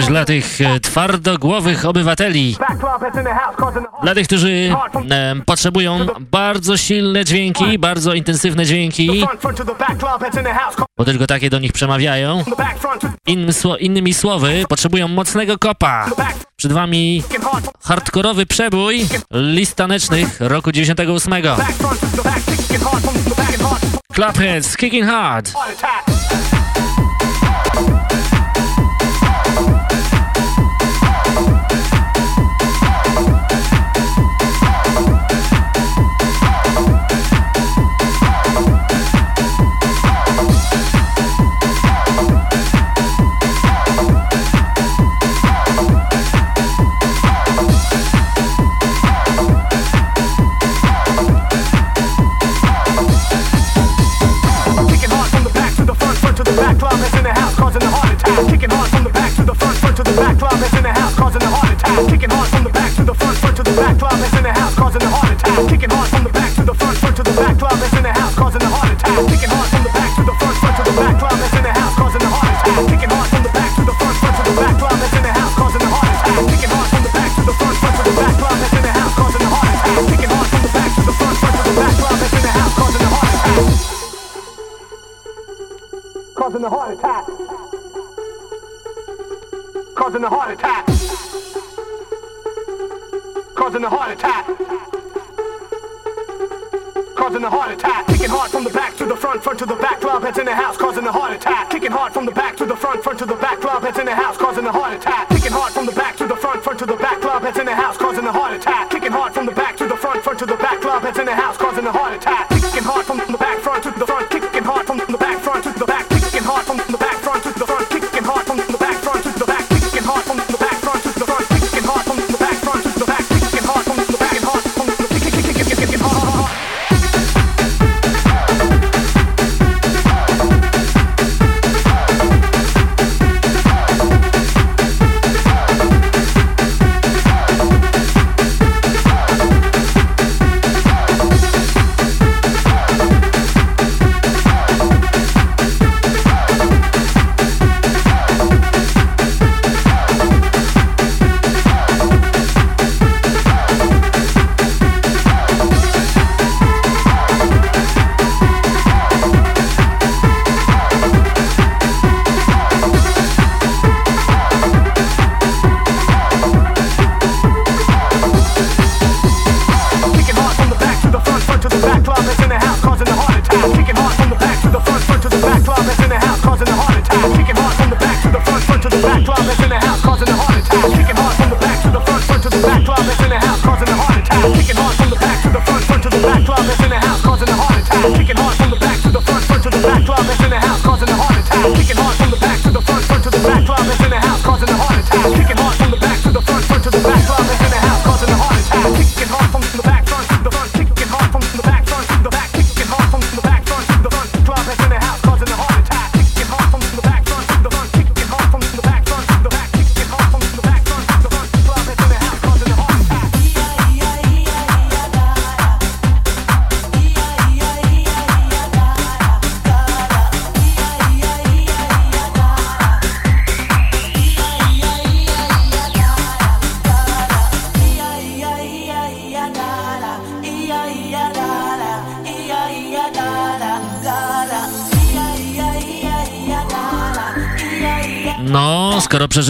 Dla tych e, twardogłowych obywateli. Dla tych, którzy e, potrzebują bardzo silne dźwięki, bardzo intensywne dźwięki, bo tylko takie do nich przemawiają. Innym innymi słowy, potrzebują mocnego kopa. Przed wami hardkorowy przebój list tanecznych roku 98. Clubheads, kicking hard. Attack. Kicking hard from the back to the front, front to the back, club heads in the house, causing a heart attack. Kicking hard from the back to the front, front to the back, club heads in the house, causing a heart attack. Kicking hard from the back to the front, front to the back, club heads in the house, causing a heart attack. Kicking hard from the back to the front, front to the back, club heads in the house, causing a heart attack. Kicking hard from the back to the front, front to the back, club heads in the house, causing a heart attack. Kicking hard from the back to the front, front to the back, club heads in the house, causing a heart attack. Kicking hard from the back to the front, front to the back, club heads in the house, causing a heart attack. Causing a heart attack. Causing a heart attack. Causing a heart attack. Causing a heart attack. Kicking hard from the back to the front, front to the back, club heads in the house, causing a heart attack. Kicking hard from the back to the front, front to the back, club heads in the house, causing a heart attack. Kicking hard from the back to the front, front to the back, club heads in the house, causing a heart attack. Kicking hard from the back to the front, front to the back, club heads in the house, causing a heart attack.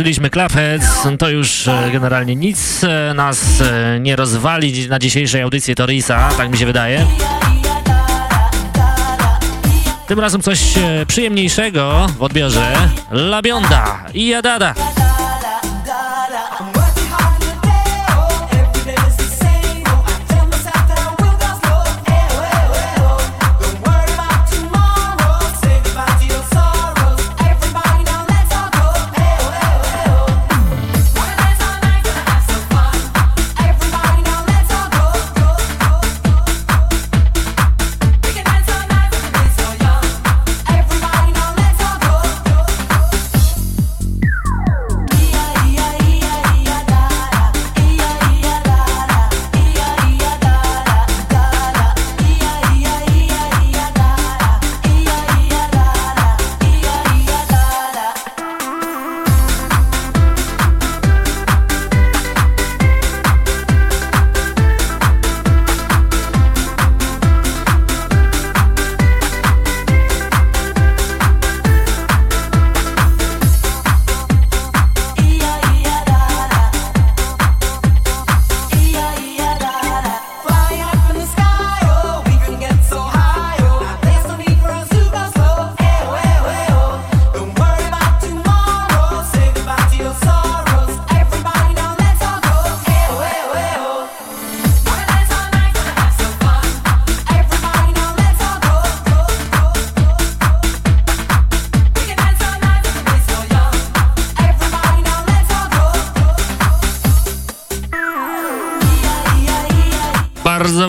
Skoro przeżyliśmy Clubheads, to już e, generalnie nic e, nas e, nie rozwali na dzisiejszej audycji Torisa, tak mi się wydaje. Tym razem coś przyjemniejszego w odbiorze. Labionda i Jadada.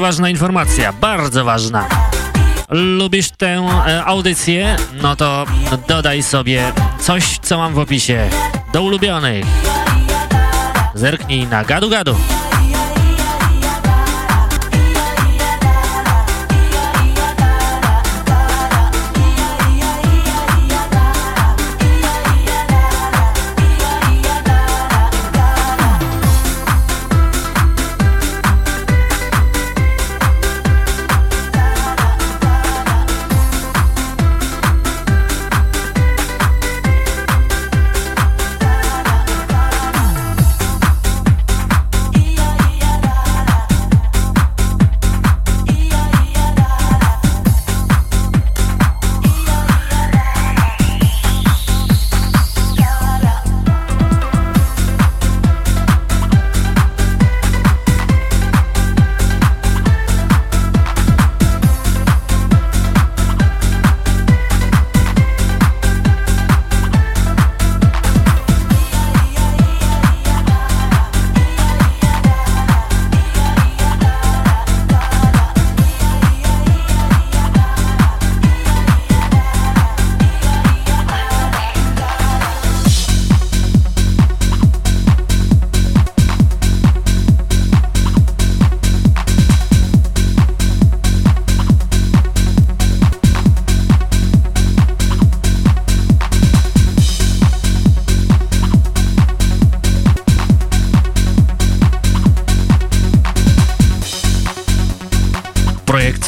Ważna informacja, bardzo ważna. Lubisz tę e, audycję? No to dodaj sobie coś, co mam w opisie do ulubionych. Zerknij na gadu gadu.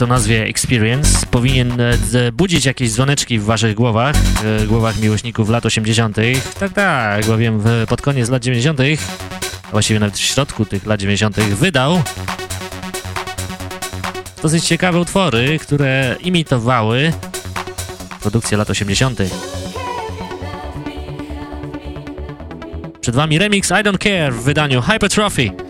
O nazwie Experience powinien e, budzić jakieś dzwoneczki w waszych głowach, e, głowach miłośników lat 80. Tak, tak, bowiem pod koniec lat 90., a właściwie nawet w środku tych lat 90. wydał dosyć ciekawe utwory, które imitowały produkcję lat 80. Przed wami remix I Don't Care w wydaniu Hypertrophy.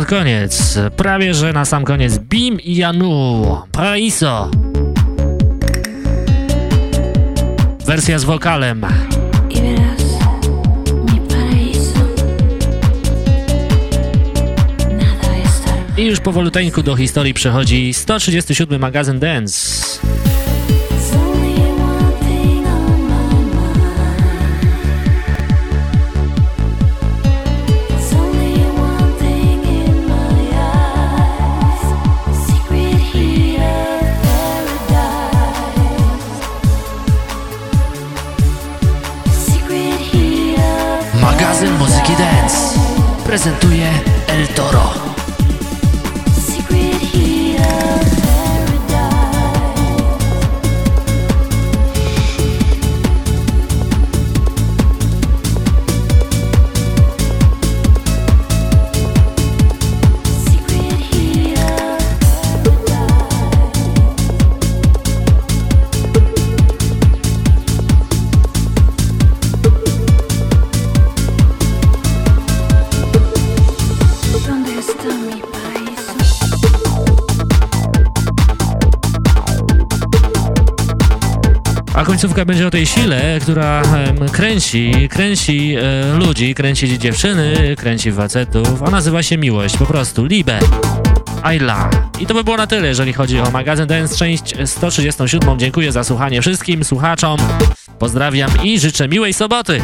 Pod koniec, prawie że na sam koniec, Bim i Janu, Paraiso. Wersja z wokalem. I już powoluteńku do historii przechodzi 137 magazyn Dance. Prezentuje końcówka będzie o tej sile, która kręci, kręci e, ludzi, kręci dziewczyny, kręci facetów, a nazywa się miłość, po prostu, Liebe. Ayla. I to by było na tyle, jeżeli chodzi o magazyn Dance, część 137. Dziękuję za słuchanie wszystkim słuchaczom. Pozdrawiam i życzę miłej soboty.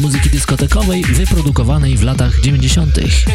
Muzyki dyskotekowej wyprodukowanej w latach 90. Prezentuje El Toro.